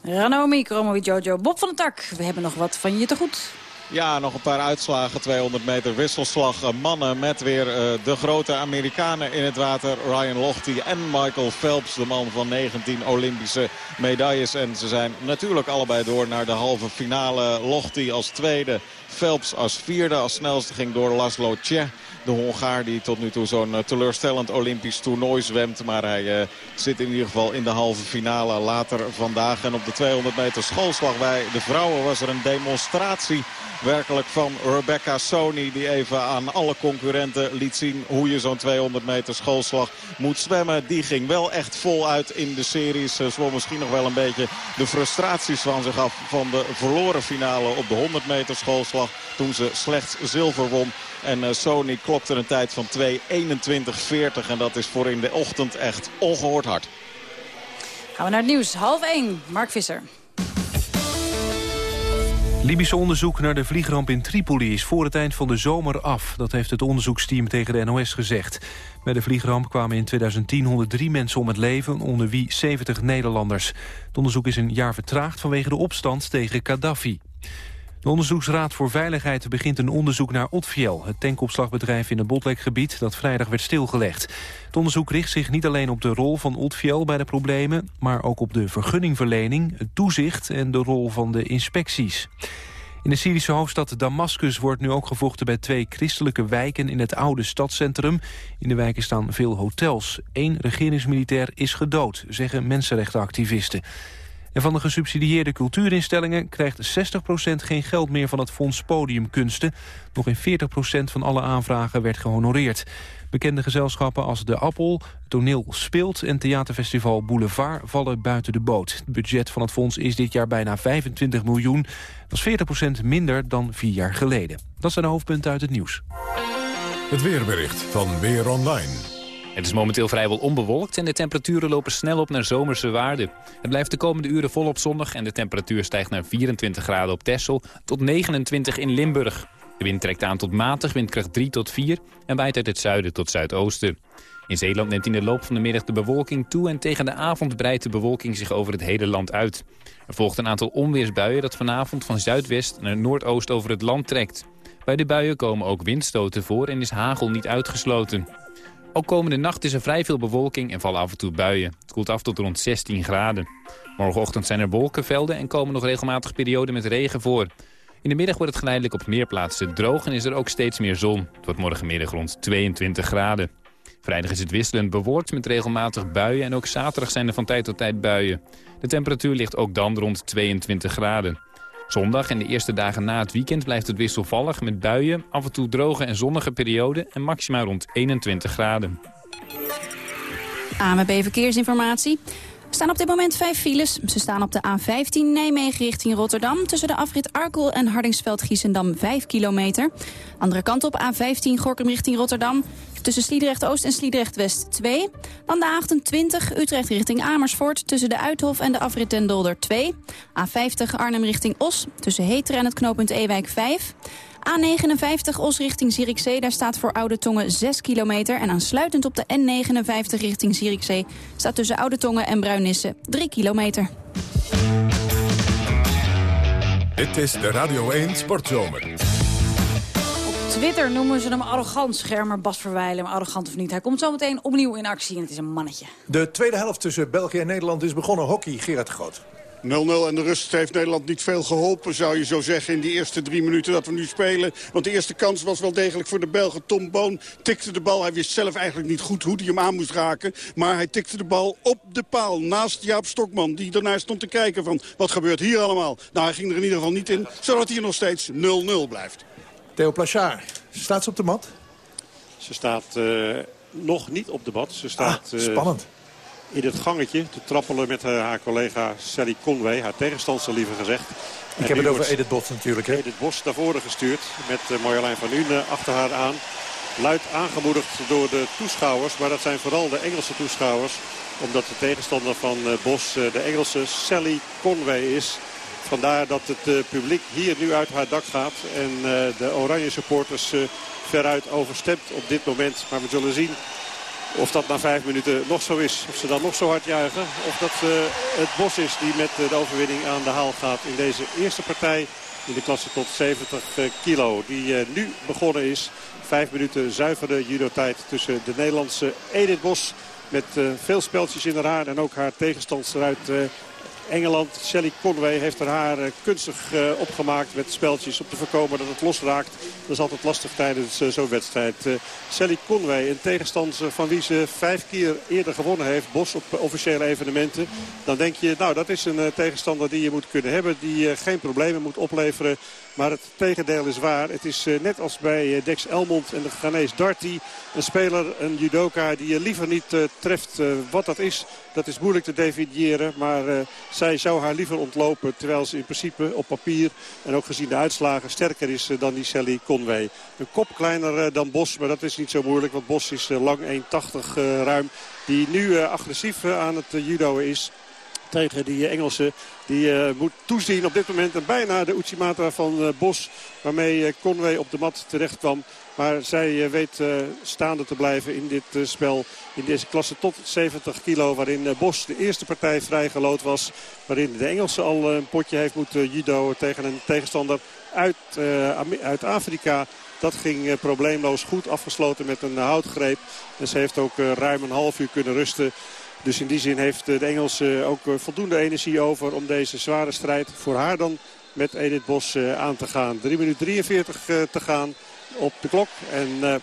Ja. Ranomi, Kromowi Jojo, Bob van den Tak. We hebben nog wat van je te goed. Ja, nog een paar uitslagen. 200 meter wisselslag. Mannen met weer uh, de grote Amerikanen in het water. Ryan Lochte en Michael Phelps, de man van 19 Olympische medailles. En ze zijn natuurlijk allebei door naar de halve finale. Lochte als tweede, Phelps als vierde. Als snelste ging door Laszlo Tje. De Hongaar die tot nu toe zo'n teleurstellend Olympisch toernooi zwemt. Maar hij uh, zit in ieder geval in de halve finale later vandaag. En op de 200 meter schoolslag bij de vrouwen was er een demonstratie werkelijk van Rebecca Sony. Die even aan alle concurrenten liet zien hoe je zo'n 200 meter schoolslag moet zwemmen. Die ging wel echt voluit in de series. Ze zwom misschien nog wel een beetje de frustraties van zich af van de verloren finale op de 100 meter schoolslag. Toen ze slechts zilver won. En uh, Sony klokte een tijd van 2.21.40. En dat is voor in de ochtend echt ongehoord hard. Gaan we naar het nieuws. Half 1. Mark Visser. Libische onderzoek naar de vliegramp in Tripoli is voor het eind van de zomer af. Dat heeft het onderzoeksteam tegen de NOS gezegd. Bij de vliegramp kwamen in 2010 103 mensen om het leven, onder wie 70 Nederlanders. Het onderzoek is een jaar vertraagd vanwege de opstand tegen Gaddafi. De Onderzoeksraad voor Veiligheid begint een onderzoek naar Otfiel... het tankopslagbedrijf in het Botlekgebied dat vrijdag werd stilgelegd. Het onderzoek richt zich niet alleen op de rol van Otfiel bij de problemen... maar ook op de vergunningverlening, het toezicht en de rol van de inspecties. In de Syrische hoofdstad Damascus wordt nu ook gevochten bij twee christelijke wijken in het oude stadscentrum. In de wijken staan veel hotels. Eén regeringsmilitair is gedood, zeggen mensenrechtenactivisten. En van de gesubsidieerde cultuurinstellingen krijgt 60% geen geld meer van het Fonds Podiumkunsten. Nog in 40% van alle aanvragen werd gehonoreerd. Bekende gezelschappen als De Appel, Toneel Speelt en Theaterfestival Boulevard vallen buiten de boot. Het budget van het fonds is dit jaar bijna 25 miljoen. Dat is 40% minder dan vier jaar geleden. Dat zijn de hoofdpunten uit het nieuws. Het weerbericht van Weer Online. Het is momenteel vrijwel onbewolkt en de temperaturen lopen snel op naar zomerse waarden. Het blijft de komende uren volop zonnig en de temperatuur stijgt naar 24 graden op Texel tot 29 in Limburg. De wind trekt aan tot matig, windkracht 3 tot 4 en waait uit het zuiden tot zuidoosten. In Zeeland neemt in de loop van de middag de bewolking toe... en tegen de avond breidt de bewolking zich over het hele land uit. Er volgt een aantal onweersbuien dat vanavond van zuidwest naar noordoost over het land trekt. Bij de buien komen ook windstoten voor en is hagel niet uitgesloten. Ook komende nacht is er vrij veel bewolking en vallen af en toe buien. Het koelt af tot rond 16 graden. Morgenochtend zijn er wolkenvelden en komen nog regelmatig perioden met regen voor. In de middag wordt het geleidelijk op meer plaatsen droog en is er ook steeds meer zon. Het wordt morgenmiddag rond 22 graden. Vrijdag is het wisselend bewolkt met regelmatig buien en ook zaterdag zijn er van tijd tot tijd buien. De temperatuur ligt ook dan rond 22 graden. Zondag en de eerste dagen na het weekend blijft het wisselvallig met buien, af en toe droge en zonnige perioden en maximaal rond 21 graden. AMB Verkeersinformatie. Staan op dit moment vijf files. Ze staan op de A15 Nijmegen richting Rotterdam... tussen de afrit Arkel en Hardingsveld-Giessendam 5 kilometer. Andere kant op A15 Gorkum richting Rotterdam... tussen Sliedrecht-Oost en Sliedrecht-West 2. Dan de A28 Utrecht richting Amersfoort... tussen de Uithof en de afrit Den Dolder 2. A50 Arnhem richting Os tussen Heter en het knooppunt Ewijk 5... A59 Os richting Zierikzee, daar staat voor Oude Tongen 6 kilometer. En aansluitend op de N59 richting Zierikzee staat tussen Oude Tongen en Bruinisse 3 kilometer. Dit is de Radio 1 Sportzomer. Op Twitter noemen ze hem arrogant, schermer Bas Verwijlen. Maar arrogant of niet, hij komt zo meteen opnieuw in actie en het is een mannetje. De tweede helft tussen België en Nederland is begonnen. Hockey, Gerard Groot. 0-0 en de rust heeft Nederland niet veel geholpen, zou je zo zeggen, in die eerste drie minuten dat we nu spelen. Want de eerste kans was wel degelijk voor de Belgen. Tom Boon tikte de bal. Hij wist zelf eigenlijk niet goed hoe hij hem aan moest raken. Maar hij tikte de bal op de paal naast Jaap Stokman, die daarnaar stond te kijken van wat gebeurt hier allemaal. Nou, hij ging er in ieder geval niet in, zodat hij nog steeds 0-0 blijft. Theo Plachard, staat ze op de mat? Ze staat nog niet op de mat. Ze staat ah, spannend. In het gangetje te trappelen met haar collega Sally Conway. Haar tegenstander liever gezegd. Ik heb het over Edith Bos natuurlijk. Hè? Edith Bos naar voren gestuurd met Marjolein van Une achter haar aan. Luid aangemoedigd door de toeschouwers. Maar dat zijn vooral de Engelse toeschouwers. Omdat de tegenstander van Bos de Engelse Sally Conway is. Vandaar dat het publiek hier nu uit haar dak gaat. En de oranje supporters veruit overstemt op dit moment. Maar we zullen zien of dat na vijf minuten nog zo is. Of ze dan nog zo hard juichen. Of dat uh, het Bos is die met de overwinning aan de haal gaat in deze eerste partij. In de klasse tot 70 kilo. Die nu begonnen is. Vijf minuten zuivere judo-tijd tussen de Nederlandse Edith Bos. Met veel speltjes in haar haar. En ook haar tegenstandster uit Engeland. Shelly Conway heeft er haar uh, kunstig uh, opgemaakt met speltjes om te voorkomen dat het losraakt. Dat is altijd lastig tijdens uh, zo'n wedstrijd. Shelly Conway, een tegenstander van wie ze vijf keer eerder gewonnen heeft. Bos op officiële evenementen. Dan denk je, nou dat is een tegenstander die je moet kunnen hebben. Die geen problemen moet opleveren. Maar het tegendeel is waar. Het is net als bij Dex Elmond en de Ghanese Darty. Een speler, een judoka die je liever niet treft. wat dat is, dat is moeilijk te definiëren. Maar zij zou haar liever ontlopen. Terwijl ze in principe op papier en ook gezien de uitslagen sterker is dan die Sally Conway. Een kop kleiner dan Bos, maar dat is niet zo moeilijk. Want Bos is lang 1,80 ruim. Die nu agressief aan het judo is tegen die Engelsen. Die moet toezien op dit moment en bijna de Uchimata van Bos. Waarmee Conway op de mat terecht kwam. Maar zij weet staande te blijven in dit spel. In deze klasse tot 70 kilo. Waarin Bos de eerste partij vrijgelood was. Waarin de Engelse al een potje heeft moeten judo tegen een tegenstander uit, uit Afrika. Dat ging probleemloos goed afgesloten met een houtgreep. En ze heeft ook ruim een half uur kunnen rusten. Dus in die zin heeft de Engelse ook voldoende energie over om deze zware strijd voor haar dan met Edith Bos aan te gaan. 3 minuten 43 te gaan op de klok. En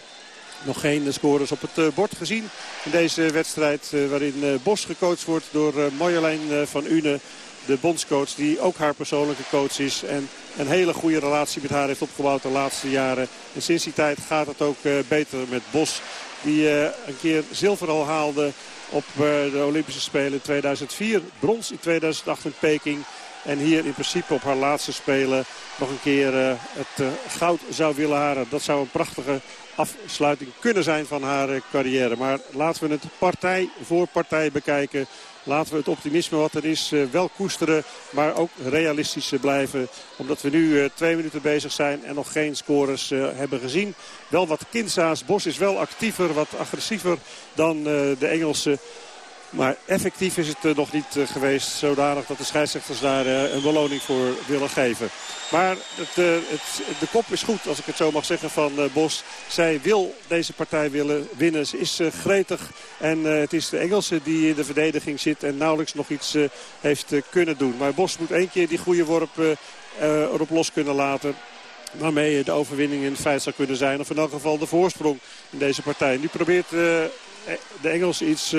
nog geen scores op het bord gezien in deze wedstrijd. Waarin Bos gecoacht wordt door Marjolein van Une. De bondscoach die ook haar persoonlijke coach is. En een hele goede relatie met haar heeft opgebouwd de laatste jaren. En sinds die tijd gaat het ook beter met Bos. Die een keer zilver al haalde op de Olympische Spelen in 2004. Brons in 2008 in Peking. En hier in principe op haar laatste Spelen nog een keer het goud zou willen halen. Dat zou een prachtige afsluiting kunnen zijn van haar carrière. Maar laten we het partij voor partij bekijken. Laten we het optimisme wat er is wel koesteren, maar ook realistisch blijven. Omdat we nu twee minuten bezig zijn en nog geen scores hebben gezien. Wel wat Kinsa's. Bos is wel actiever, wat agressiever dan de Engelse. Maar effectief is het nog niet geweest zodanig dat de scheidsrechters daar een beloning voor willen geven. Maar het, het, de kop is goed, als ik het zo mag zeggen, van Bos. Zij wil deze partij willen winnen. Ze is gretig en het is de Engelse die in de verdediging zit en nauwelijks nog iets heeft kunnen doen. Maar Bos moet één keer die goede worp erop los kunnen laten waarmee de overwinning in feit zou kunnen zijn. Of in elk geval de voorsprong in deze partij. Nu probeert de Engels iets,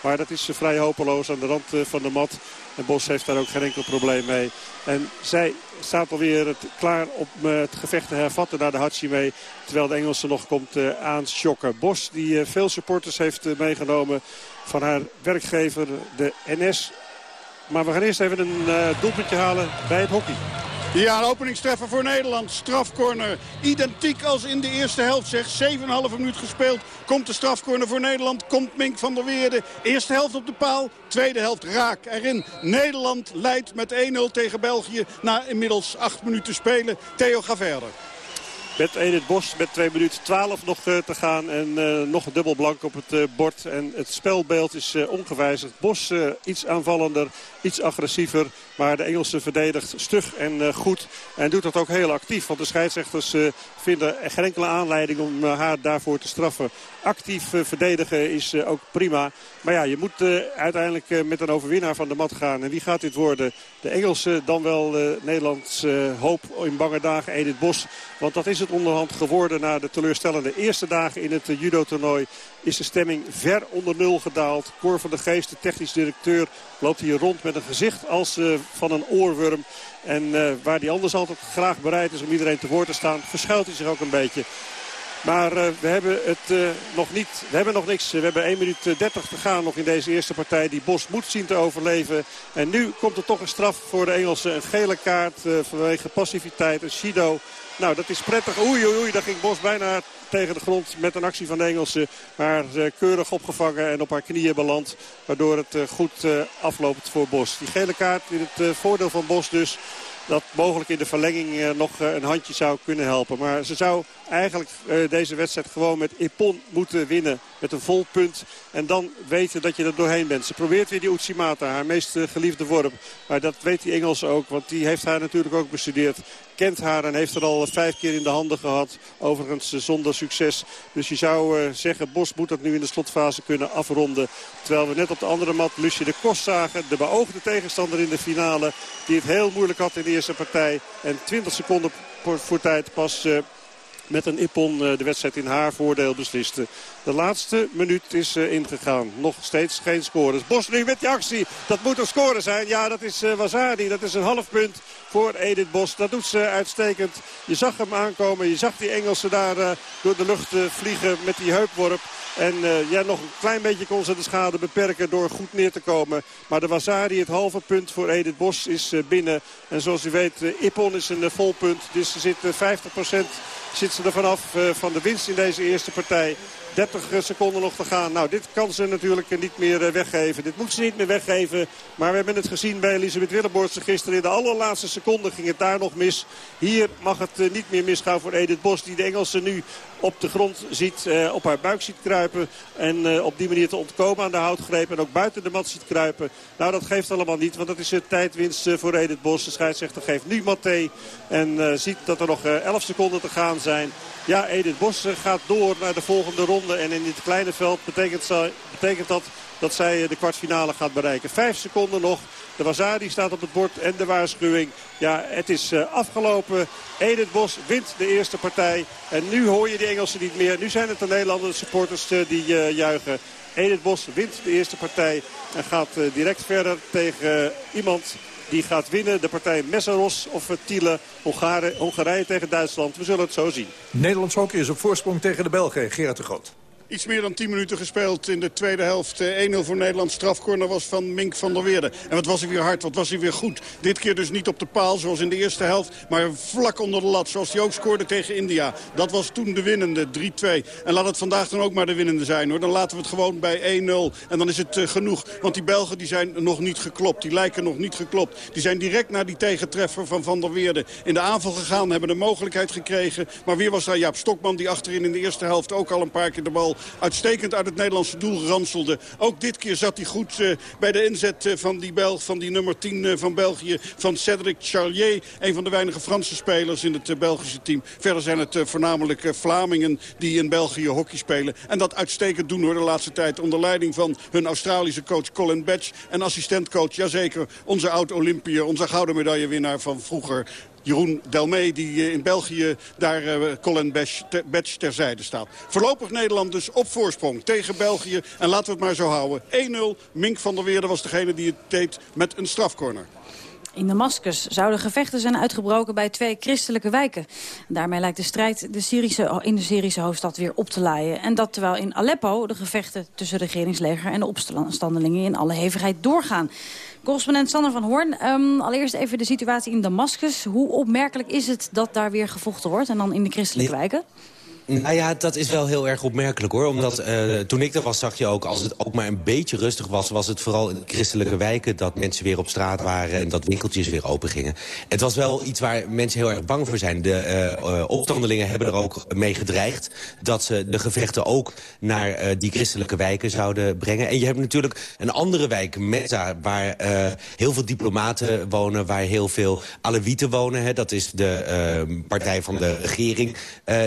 maar dat is vrij hopeloos aan de rand van de mat. En Bos heeft daar ook geen enkel probleem mee. En zij staat alweer het, klaar om het gevecht te hervatten naar de Hachi mee. Terwijl de Engelse nog komt aanschokken. Bos die veel supporters heeft meegenomen van haar werkgever, de NS. Maar we gaan eerst even een doelpuntje halen bij het hockey. Ja, een openingstreffer voor Nederland. Strafcorner. Identiek als in de eerste helft zeg. 7,5 minuut gespeeld. Komt de strafcorner voor Nederland. Komt Mink van der Weerde. Eerste helft op de paal. Tweede helft raak erin. Nederland leidt met 1-0 tegen België. Na inmiddels 8 minuten spelen. Theo ga verder. Met Edith Bos met 2 minuten 12 nog te gaan. En uh, nog een dubbel blank op het uh, bord. En het spelbeeld is uh, ongewijzigd. Bos iets aanvallender, iets agressiever. Maar de Engelsen verdedigt stug en goed. En doet dat ook heel actief. Want de scheidsrechters vinden geen enkele aanleiding om haar daarvoor te straffen. Actief verdedigen is ook prima. Maar ja, je moet uiteindelijk met een overwinnaar van de mat gaan. En wie gaat dit worden? De Engelsen, dan wel Nederlands hoop in bange dagen Edith Bos. Want dat is het onderhand geworden na de teleurstellende eerste dagen in het judo-toernooi. Is de stemming ver onder nul gedaald. Cor van de Geest, de technisch directeur, loopt hier rond met een gezicht als van een oorworm. En uh, waar hij anders altijd graag bereid is om iedereen te woord te staan, verschuilt hij zich ook een beetje. Maar uh, we hebben het uh, nog niet. We hebben nog niks. We hebben 1 minuut 30 te gaan nog in deze eerste partij. Die Bos moet zien te overleven. En nu komt er toch een straf voor de Engelsen. Een gele kaart vanwege passiviteit. Een Shido. Nou, dat is prettig. Oei, oei, oei. Daar ging Bos bijna tegen de grond met een actie van de Engelsen. Maar keurig opgevangen en op haar knieën beland. Waardoor het goed afloopt voor Bos. Die gele kaart in het voordeel van Bos dus dat mogelijk in de verlenging eh, nog eh, een handje zou kunnen helpen. Maar ze zou eigenlijk eh, deze wedstrijd gewoon met Ippon moeten winnen. Met een vol punt. En dan weten dat je er doorheen bent. Ze probeert weer die Utsimata, haar meest geliefde worp. Maar dat weet die Engels ook. Want die heeft haar natuurlijk ook bestudeerd. Kent haar en heeft er al vijf keer in de handen gehad. Overigens zonder succes. Dus je zou zeggen, Bos moet dat nu in de slotfase kunnen afronden. Terwijl we net op de andere mat Lucie de Kost zagen. De beoogde tegenstander in de finale. Die het heel moeilijk had in de eerste partij. En 20 seconden voor tijd pas met een ippon eh, de wedstrijd in haar voordeel besliste. De laatste minuut is uh, ingegaan. Nog steeds geen scores. Bos nu met die actie. Dat moet een score zijn. Ja, dat is uh, Wazadi. Dat is een half punt voor Edith Bos. Dat doet ze uitstekend. Je zag hem aankomen. Je zag die Engelsen daar uh, door de lucht vliegen met die heupworp. En uh, ja, nog een klein beetje kon ze de schade beperken door goed neer te komen. Maar de Wazari, het halve punt voor Edith Bos, is binnen. En zoals u weet, Ippon is een vol punt. Dus er zit 50% zit ze er vanaf van de winst in deze eerste partij. 30 seconden nog te gaan. Nou, dit kan ze natuurlijk niet meer weggeven. Dit moet ze niet meer weggeven. Maar we hebben het gezien bij Elisabeth Willeboortse gisteren. In de allerlaatste seconde ging het daar nog mis. Hier mag het niet meer misgaan voor Edith Bos. Die de Engelsen nu op de grond ziet, op haar buik ziet kruipen. En op die manier te ontkomen aan de houtgreep. En ook buiten de mat ziet kruipen. Nou, dat geeft allemaal niet. Want dat is een tijdwinst voor Edith Bos. De scheidsrechter geeft nu Mathé. En ziet dat er nog 11 seconden te gaan zijn. Ja, Edith Bos gaat door naar de volgende ronde. En in dit kleine veld betekent, betekent dat dat zij de kwartfinale gaat bereiken. Vijf seconden nog. De Wazari staat op het bord en de waarschuwing. Ja, het is uh, afgelopen. Edith Bos wint de eerste partij. En nu hoor je die Engelsen niet meer. Nu zijn het de Nederlandse supporters uh, die juichen. Edith Bos wint de eerste partij en gaat direct verder tegen iemand die gaat winnen. De partij Messeros of Tiele, Hongarije tegen Duitsland. We zullen het zo zien. Nederlands hockey is op voorsprong tegen de Belgen. Gerard de Groot. Iets meer dan 10 minuten gespeeld in de tweede helft. 1-0 eh, voor Nederland. Strafcorner was van Mink van der Weerde. En wat was hij weer hard, wat was hij weer goed. Dit keer dus niet op de paal zoals in de eerste helft. Maar vlak onder de lat zoals hij ook scoorde tegen India. Dat was toen de winnende, 3-2. En laat het vandaag dan ook maar de winnende zijn hoor. Dan laten we het gewoon bij 1-0. En dan is het uh, genoeg. Want die Belgen die zijn nog niet geklopt. Die lijken nog niet geklopt. Die zijn direct naar die tegentreffer van Van der Weerde in de aanval gegaan. Hebben de mogelijkheid gekregen. Maar weer was daar Jaap Stokman die achterin in de eerste helft ook al een paar keer de bal uitstekend uit het Nederlandse doel ranselde. Ook dit keer zat hij goed uh, bij de inzet uh, van die Belg, van die nummer 10 uh, van België, van Cédric Charlier. Een van de weinige Franse spelers in het Belgische team. Verder zijn het voornamelijk Vlamingen die in België hockey spelen. En dat uitstekend doen hoor de laatste tijd. Onder leiding van hun Australische coach Colin Batch en assistentcoach, jazeker, onze oud-Olympiër, onze gouden medaillewinnaar van vroeger. Jeroen Delmee die eh, in België daar uh, Colin Batch terzijde staat. Voorlopig Nederland dus op voorsprong tegen België. En laten we het maar zo houden. 1-0. Mink van der Weerde was degene die het deed met een strafcorner. In Damascus zouden gevechten zijn uitgebroken bij twee christelijke wijken. Daarmee lijkt de strijd de Syrische, in de Syrische hoofdstad weer op te laaien. En dat terwijl in Aleppo de gevechten tussen regeringsleger en de opstandelingen in alle hevigheid doorgaan. Correspondent Sander van Hoorn, um, allereerst even de situatie in Damascus. Hoe opmerkelijk is het dat daar weer gevochten wordt en dan in de christelijke wijken? Nou ja, dat is wel heel erg opmerkelijk hoor. Omdat uh, toen ik er was zag je ook, als het ook maar een beetje rustig was... was het vooral in christelijke wijken dat mensen weer op straat waren... en dat winkeltjes weer open gingen. Het was wel iets waar mensen heel erg bang voor zijn. De uh, opstandelingen hebben er ook mee gedreigd... dat ze de gevechten ook naar die christelijke wijken zouden brengen. En je hebt natuurlijk een andere wijk, Meza... waar heel veel diplomaten wonen, waar heel veel Alewieten wonen. Hè. Dat is de partij van de regering.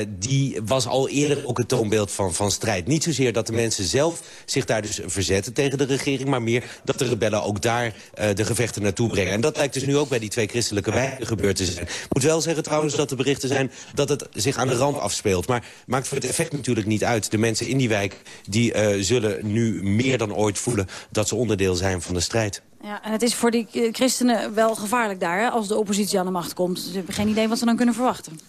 die was al eerder ook het toonbeeld van, van strijd. Niet zozeer dat de mensen zelf zich daar dus verzetten tegen de regering... maar meer dat de rebellen ook daar uh, de gevechten naartoe brengen. En dat lijkt dus nu ook bij die twee christelijke wijken gebeurd te zijn. Ik moet wel zeggen trouwens dat de berichten zijn dat het zich aan de rand afspeelt. Maar maakt voor het effect natuurlijk niet uit. De mensen in die wijk die, uh, zullen nu meer dan ooit voelen... dat ze onderdeel zijn van de strijd. Ja, en het is voor die eh, christenen wel gevaarlijk daar... Hè, als de oppositie aan de macht komt. Ze hebben geen idee wat ze dan kunnen verwachten.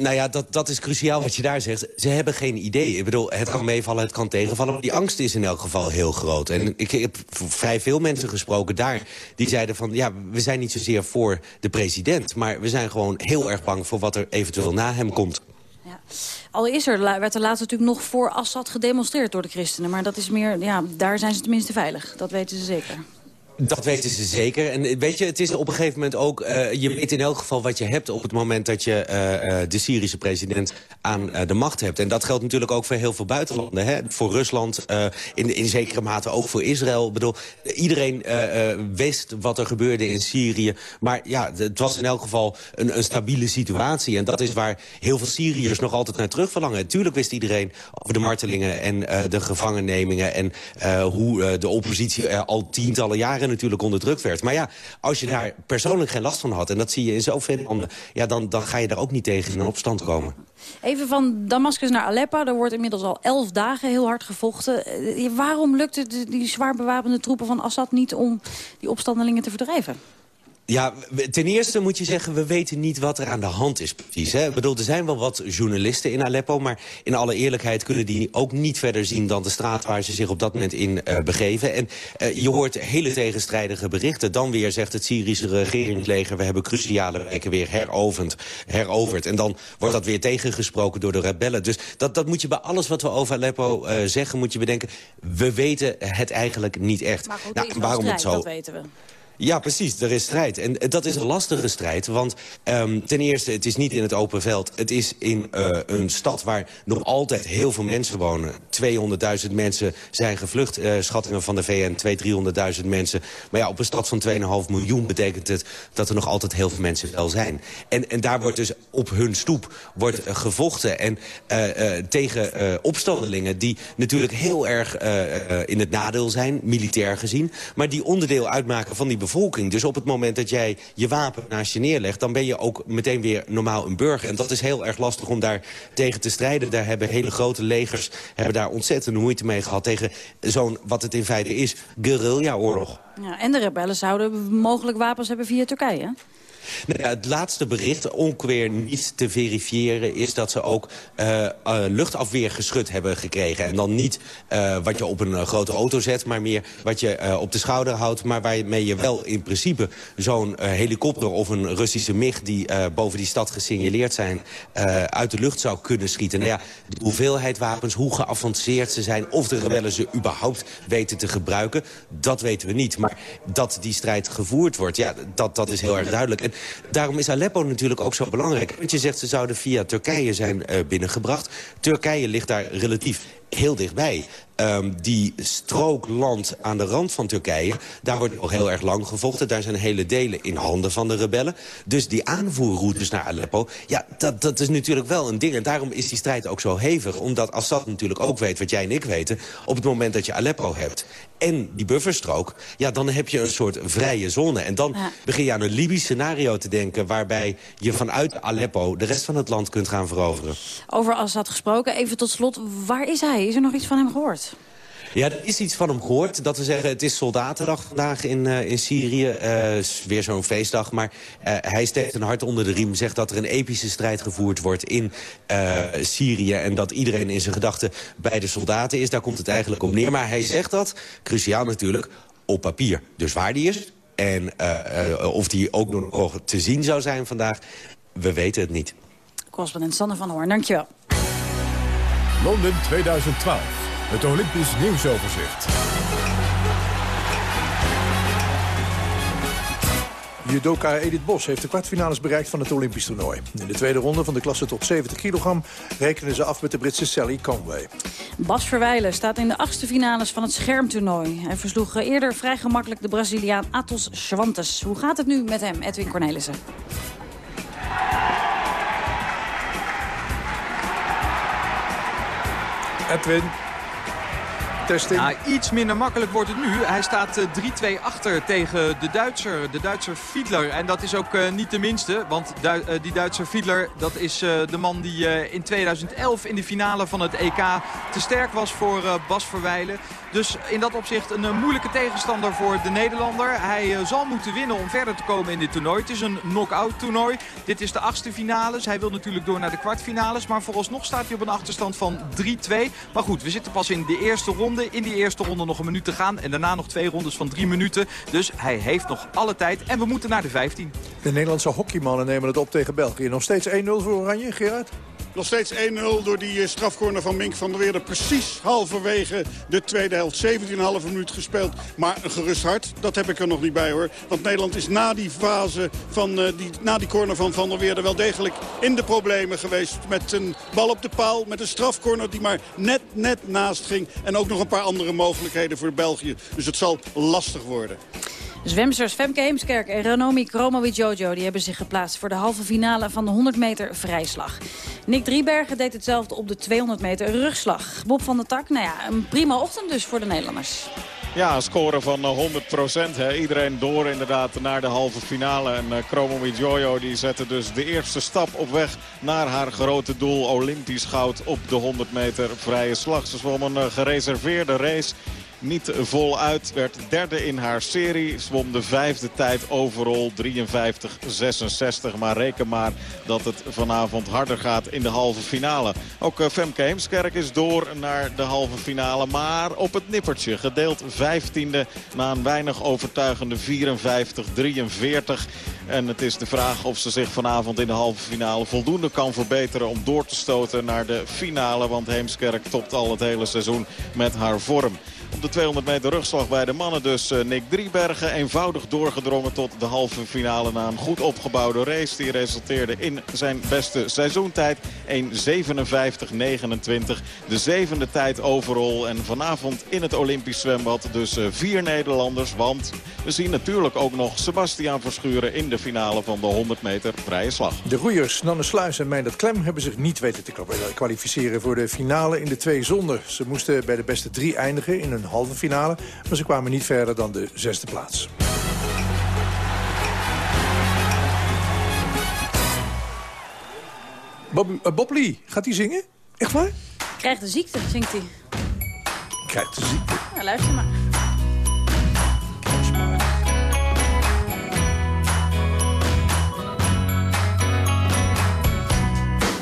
Nou ja, dat, dat is cruciaal wat je daar zegt. Ze hebben geen idee. Ik bedoel, het kan meevallen, het kan tegenvallen. Maar die angst is in elk geval heel groot. En ik heb vrij veel mensen gesproken daar... die zeiden van, ja, we zijn niet zozeer voor de president... maar we zijn gewoon heel erg bang voor wat er eventueel na hem komt. Ja. Al is er, werd er laatst natuurlijk nog voor Assad gedemonstreerd door de christenen. Maar dat is meer, ja, daar zijn ze tenminste veilig. Dat weten ze zeker. Dat weten ze zeker. En weet je, het is op een gegeven moment ook... Uh, je weet in elk geval wat je hebt op het moment dat je uh, de Syrische president aan de macht hebt. En dat geldt natuurlijk ook voor heel veel buitenlanden. Hè? Voor Rusland, in, in zekere mate ook voor Israël. Ik bedoel, iedereen wist wat er gebeurde in Syrië. Maar ja, het was in elk geval een, een stabiele situatie. En dat is waar heel veel Syriërs nog altijd naar terug verlangen. Tuurlijk wist iedereen over de martelingen en de gevangennemingen... en hoe de oppositie al tientallen jaren natuurlijk onder druk werd. Maar ja, als je daar persoonlijk geen last van had... en dat zie je in zoveel landen... Ja, dan, dan ga je daar ook niet tegen in opstand komen. Even van Damascus naar Aleppo. Er wordt inmiddels al elf dagen heel hard gevochten. Eh, waarom lukt het die zwaar bewapende troepen van Assad niet... om die opstandelingen te verdrijven? Ja, ten eerste moet je zeggen, we weten niet wat er aan de hand is precies. Hè? Ik bedoel, er zijn wel wat journalisten in Aleppo... maar in alle eerlijkheid kunnen die ook niet verder zien... dan de straat waar ze zich op dat moment in uh, begeven. En uh, je hoort hele tegenstrijdige berichten. Dan weer zegt het Syrische regeringsleger... we hebben cruciale wijken weer heroverd, heroverd. En dan wordt dat weer tegengesproken door de rebellen. Dus dat, dat moet je bij alles wat we over Aleppo uh, zeggen... moet je bedenken, we weten het eigenlijk niet echt. Maar goed, nou, waarom strijd, het zo... dat weten we. Ja, precies. Er is strijd. En dat is een lastige strijd. Want um, ten eerste, het is niet in het open veld. Het is in uh, een stad waar nog altijd heel veel mensen wonen. 200.000 mensen zijn gevlucht. Uh, schattingen van de VN, 200.000, 300.000 mensen. Maar ja, op een stad van 2,5 miljoen betekent het... dat er nog altijd heel veel mensen wel zijn. En, en daar wordt dus op hun stoep wordt, gevochten. En tegen opstandelingen die natuurlijk heel erg in het nadeel zijn, militair gezien. Maar die onderdeel uitmaken van die bevolking. Dus op het moment dat jij je wapen naast je neerlegt... dan ben je ook meteen weer normaal een burger. En dat is heel erg lastig om daar tegen te strijden. Daar hebben hele grote legers hebben daar ontzettende moeite mee gehad... tegen zo'n, wat het in feite is, guerrilla-oorlog. Ja, en de rebellen zouden mogelijk wapens hebben via Turkije, nou ja, het laatste bericht, ongeveer niet te verifiëren... is dat ze ook uh, uh, luchtafweergeschut hebben gekregen. En dan niet uh, wat je op een grote auto zet... maar meer wat je op de schouder houdt... maar waarmee je wel in principe zo'n helikopter of een Russische MIG... die boven die stad gesignaleerd zijn, uit de lucht zou kunnen schieten. Nou ja, de hoeveelheid wapens, hoe geavanceerd ze zijn... of de rebellen ze überhaupt weten te gebruiken, dat weten we niet. Maar dat die strijd gevoerd wordt, ja, dat, dat is heel erg duidelijk. En daarom is Aleppo natuurlijk ook zo belangrijk. Want je zegt ze zouden via Turkije zijn uh, binnengebracht. Turkije ligt daar relatief heel dichtbij. Um, die strook land aan de rand van Turkije, daar wordt nog heel erg lang gevochten. Daar zijn hele delen in handen van de rebellen. Dus die aanvoerroutes naar Aleppo, ja, dat, dat is natuurlijk wel een ding. En daarom is die strijd ook zo hevig. Omdat Assad natuurlijk ook weet wat jij en ik weten... op het moment dat je Aleppo hebt en die bufferstrook... ja, dan heb je een soort vrije zone. En dan begin je aan een Libisch scenario te denken... waarbij je vanuit Aleppo de rest van het land kunt gaan veroveren. Over Assad gesproken, even tot slot. Waar is hij? Is er nog iets van hem gehoord? Ja, er is iets van hem gehoord. Dat we zeggen, het is soldatendag vandaag in, uh, in Syrië. Uh, weer zo'n feestdag. Maar uh, hij steekt een hart onder de riem. Zegt dat er een epische strijd gevoerd wordt in Syrië. En dat iedereen in zijn gedachten bij de soldaten is. Daar komt het eigenlijk op neer. Maar hij zegt dat, cruciaal natuurlijk, op papier. Dus waar die is en of die ook nog te zien zou zijn vandaag... we weten het niet. Correspondent Sander van Hoorn, dankjewel. Londen 2012. Het Olympisch Nieuwsoverzicht. Judoka Edith Bos heeft de kwartfinales bereikt van het Olympisch toernooi. In de tweede ronde van de klasse tot 70 kilogram rekenen ze af met de Britse Sally Conway. Bas Verwijlen staat in de achtste finales van het schermtoernooi. Hij versloeg eerder vrij gemakkelijk de Braziliaan Atos Schwantes. Hoe gaat het nu met hem, Edwin Cornelissen? Edwin. Iets minder makkelijk wordt het nu. Hij staat 3-2 achter tegen de Duitser, de Duitser Fiedler. En dat is ook niet de minste, want die Duitser Fiedler... dat is de man die in 2011 in de finale van het EK te sterk was voor Bas Verwijlen. Dus in dat opzicht een moeilijke tegenstander voor de Nederlander. Hij zal moeten winnen om verder te komen in dit toernooi. Het is een knock-out toernooi. Dit is de achtste finales. Hij wil natuurlijk door naar de kwartfinales. Maar vooralsnog staat hij op een achterstand van 3-2. Maar goed, we zitten pas in de eerste ronde. In die eerste ronde nog een minuut te gaan. En daarna nog twee rondes van drie minuten. Dus hij heeft nog alle tijd. En we moeten naar de 15. De Nederlandse hockeymannen nemen het op tegen België. Nog steeds 1-0 voor Oranje, Gerard? Nog steeds 1-0 door die eh, strafcorner van Mink van der Weerde. Precies halverwege de tweede helft. 17,5 minuut gespeeld. Maar een gerust hart, dat heb ik er nog niet bij hoor. Want Nederland is na die fase, van, uh, die, na die corner van Van der Weerde... wel degelijk in de problemen geweest. Met een bal op de paal, met een strafcorner die maar net, net naast ging. En ook nog een paar andere mogelijkheden voor België. Dus het zal lastig worden. Zwemsters Femke Heemskerk en Ranomi Kromowidjojo die hebben zich geplaatst voor de halve finale van de 100 meter vrijslag. Nick Driebergen deed hetzelfde op de 200 meter rugslag. Bob van der Tak, nou ja, een prima ochtend dus voor de Nederlanders. Ja, een score van 100 eh, procent. Iedereen door inderdaad naar de halve finale. En uh, Jojo die zette dus de eerste stap op weg naar haar grote doel. Olympisch goud op de 100 meter vrije slag. Ze zwom een uh, gereserveerde race niet voluit. Werd derde in haar serie. Zwom de vijfde tijd overal 53-66. Maar reken maar dat het vanavond harder gaat in de halve finale. Ook eh, Femke Heemskerk is door naar de halve finale. Maar op het nippertje. Gedeeld vijftiende na een weinig overtuigende 54-43. En het is de vraag of ze zich vanavond in de halve finale voldoende kan verbeteren... om door te stoten naar de finale. Want Heemskerk topt al het hele seizoen met haar vorm. Op de 200 meter rugslag bij de mannen dus eh, Nick Driebergen. Eenvoudig doorgedrongen tot de halve finale na een goed opgebouwde race. Die resulteerde in zijn beste seizoentijd. 1.57.29. De zevende tijd overal. En vanavond in het Olympisch zwembad dus eh, vier Nederlanders. Want we zien natuurlijk ook nog Sebastiaan Verschuren in de finale van de 100 meter vrije slag. De roeiers Nanne Sluis en Meindert Klem hebben zich niet weten te kwalificeren voor de finale in de twee zonder. Ze moesten bij de beste drie eindigen in een halve finale. Maar ze kwamen niet verder dan de zesde plaats. Bob, uh, Bob Lee, gaat hij zingen? Echt waar? Krijgt de ziekte, zingt hij. Krijgt de ziekte. Ja, luister maar.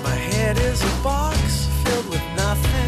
My head is a box filled with nothing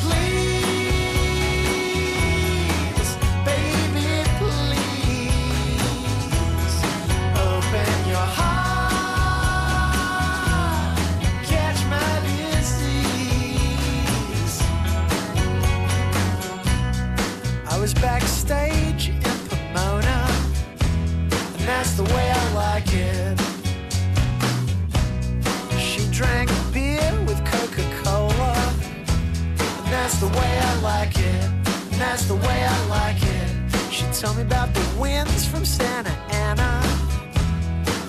that's the way I like it. She drank beer with Coca Cola, and that's the way I like it. That's the way I like it. She told me about the winds from Santa Ana,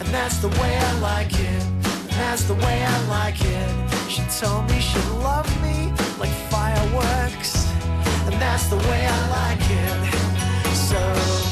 and that's the way I like it. That's the way I like it. She told me she'd love me like fireworks and that's the way I like it. So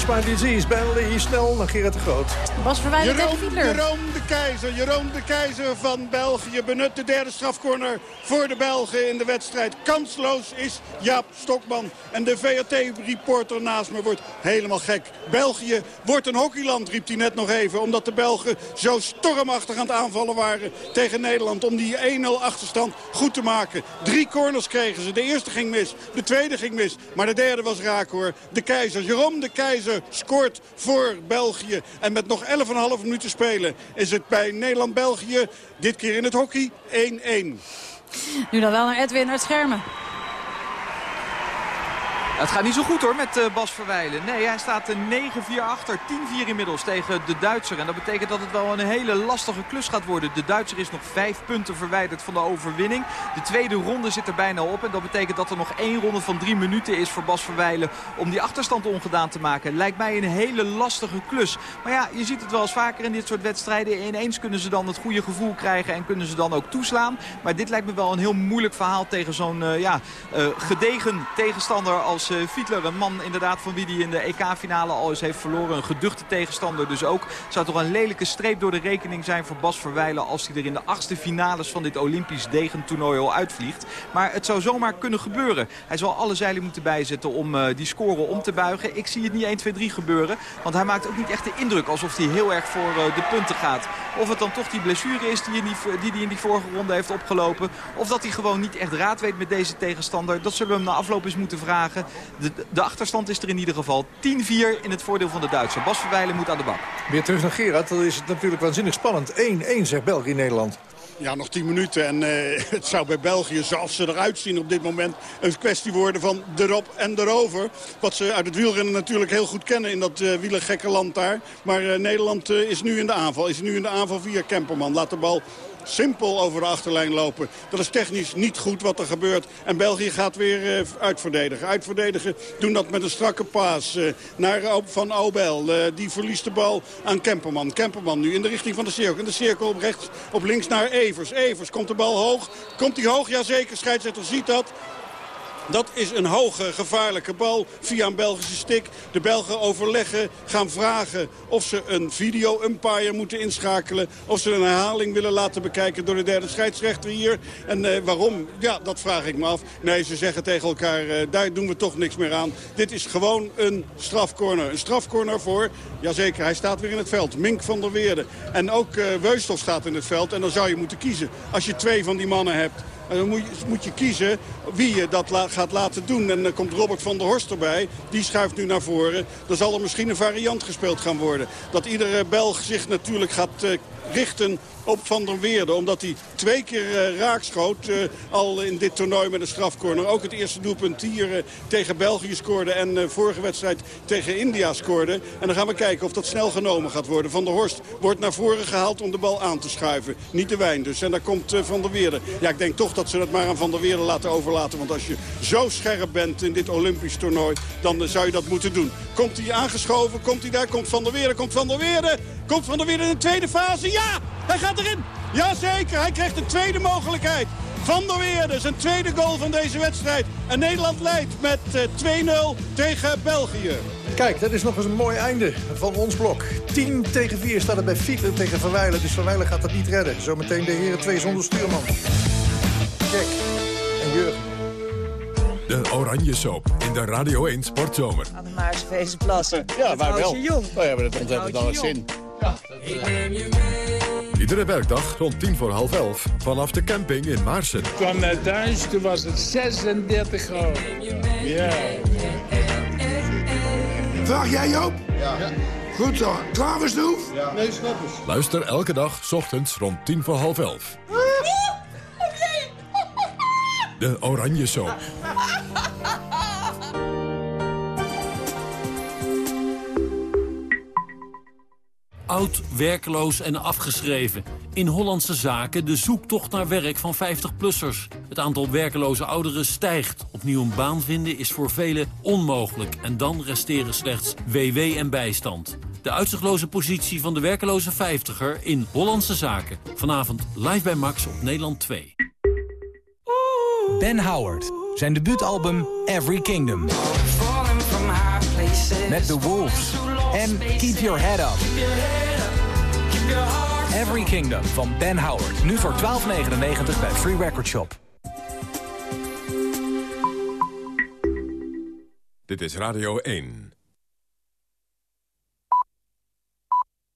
Catch My Disease, Ben hier snel naar Gerrit de Groot. Bas Verwijlen tegen Fiedler. Jeroen de Keizer, Jeroen de Keizer van België benut de derde strafcorner voor de Belgen in de wedstrijd. Kansloos is Jaap Stokman. En de VRT-reporter naast me wordt helemaal gek. België wordt een hockeyland, riep hij net nog even. Omdat de Belgen zo stormachtig aan het aanvallen waren tegen Nederland. Om die 1-0 achterstand goed te maken. Drie corners kregen ze. De eerste ging mis, de tweede ging mis. Maar de derde was raak hoor. De Keizer, Jeroen de Keizer scoort voor België. En met nog 11,5 minuten spelen is het bij Nederland-België, dit keer in het hockey, 1-1. Nu dan wel naar Edwin, naar het schermen. Het gaat niet zo goed hoor met eh, Bas Verwijlen. Nee, hij staat eh, 9-4 achter. 10-4 inmiddels tegen de Duitser. En dat betekent dat het wel een hele lastige klus gaat worden. De Duitser is nog vijf punten verwijderd van de overwinning. De tweede ronde zit er bijna op. En dat betekent dat er nog één ronde van drie minuten is voor Bas Verwijlen... om die achterstand ongedaan te maken. Lijkt mij een hele lastige klus. Maar ja, je ziet het wel eens vaker in dit soort wedstrijden. Ineens kunnen ze dan het goede gevoel krijgen en kunnen ze dan ook toeslaan. Maar dit lijkt me wel een heel moeilijk verhaal tegen zo'n eh, ja, eh, gedegen tegenstander als eh, Fiedler. Een man inderdaad van wie die in de EK-finale al eens heeft verloren. Een geduchte tegenstander dus ook. Zou toch een lelijke streep door de rekening zijn voor Bas Verwijlen... als hij er in de achtste finales van dit Olympisch degentoernooi al uitvliegt. Maar het zou zomaar kunnen gebeuren. Hij zal alle zeilen moeten bijzetten om eh, die score om te buigen. Ik zie het niet 1, 2, 3 gebeuren. Want hij maakt ook niet echt de indruk alsof hij heel erg voor eh, de punten gaat. Of het dan toch die blessure is die hij die, die in die vorige ronde heeft opgelopen. Of dat hij gewoon niet echt raad weet met deze tegenstander. Dat zullen we hem na afloop eens moeten vragen. De, de achterstand is er in ieder geval 10-4 in het voordeel van de Duitser. Bas Verwijlen moet aan de bak. Weer terug naar Gerard, dan is het natuurlijk waanzinnig spannend. 1-1 zegt België-Nederland. Ja, nog 10 minuten. En eh, het zou bij België, zoals ze eruit zien op dit moment... een kwestie worden van erop en erover. Wat ze uit het wielrennen natuurlijk heel goed kennen in dat uh, wielergekke land daar. Maar uh, Nederland uh, is nu in de aanval. Is nu in de aanval via Kemperman. Laat de bal simpel over de achterlijn lopen. Dat is technisch niet goed wat er gebeurt. En België gaat weer uh, uitverdedigen. Uitverdedigen doen dat met een strakke paas uh, naar uh, Van Aubel. die verliest de bal aan Kemperman. Kemperman nu in de richting van de cirkel. In de cirkel op rechts, op links naar Evers. Evers, komt de bal hoog? Komt hij hoog? Jazeker, scheidsrechter ziet dat. Dat is een hoge, gevaarlijke bal via een Belgische stick. De Belgen overleggen, gaan vragen of ze een video-umpire moeten inschakelen. Of ze een herhaling willen laten bekijken door de derde scheidsrechter hier. En uh, waarom? Ja, dat vraag ik me af. Nee, ze zeggen tegen elkaar, uh, daar doen we toch niks meer aan. Dit is gewoon een strafcorner. Een strafcorner voor, jazeker, hij staat weer in het veld. Mink van der Weerde. En ook uh, Weustel staat in het veld. En dan zou je moeten kiezen. Als je twee van die mannen hebt. En dan moet je, moet je kiezen wie je dat gaat laten doen. En dan komt Robert van der Horst erbij. Die schuift nu naar voren. Dan zal er misschien een variant gespeeld gaan worden. Dat iedere Belg zich natuurlijk gaat uh, richten op Van der Weerde. Omdat hij twee keer uh, raakschoot uh, al in dit toernooi met een strafcorner. Ook het eerste doelpunt hier uh, tegen België scoorde. En vorige wedstrijd tegen India scoorde. En dan gaan we kijken of dat snel genomen gaat worden. Van der Horst wordt naar voren gehaald om de bal aan te schuiven. Niet de wijn dus. En daar komt Van der Weerde. Ja, ik denk toch dat ze dat maar aan Van der Weerde laten overlaten. Want als je zo scherp bent in dit Olympisch toernooi, dan zou je dat moeten doen. Komt hij aangeschoven? Komt hij daar? Komt Van der Weerde? Komt Van der Weerde? Komt Van der Weerde in de tweede fase? Ja! Hij gaat erin! Jazeker, hij krijgt een tweede mogelijkheid. Van der Weerde, zijn tweede goal van deze wedstrijd. En Nederland leidt met 2-0 tegen België. Kijk, dat is nog eens een mooi einde van ons blok. 10 tegen 4 staat het bij Fietler tegen Verwijlen. Dus Verwijlen gaat dat niet redden. Zometeen de heren 2 zonder stuurman. Kijk, en Jurgen. De Oranje Soap in de Radio 1 Sportzomer. Aan de plassen. Ja, wij houdt wel. je jong. Wij hebben het ontzettend je. Iedere werkdag rond 10 voor half 11 vanaf de camping in Maarsen. Ik kwam naar thuis, toen was het 36 graden. Ja. Vraag jij Joop? Ja. Goed zo. Klaar voor Stoef? Ja. Nee, snappers. Luister elke dag 's ochtends rond 10 voor half 11. De Oranje Soap. Oud, werkloos en afgeschreven. In Hollandse zaken de zoektocht naar werk van 50-plussers. Het aantal werkeloze ouderen stijgt. Opnieuw een baan vinden is voor velen onmogelijk. En dan resteren slechts WW en bijstand. De uitzichtloze positie van de werkeloze 50er in Hollandse zaken. Vanavond live bij Max op Nederland 2. Ben Howard. Zijn debuutalbum Every Kingdom. Met The Wolves. En Keep Your Head Up. Every Kingdom van Ben Howard. Nu voor 12,99 bij Free Record Shop. Dit is Radio 1.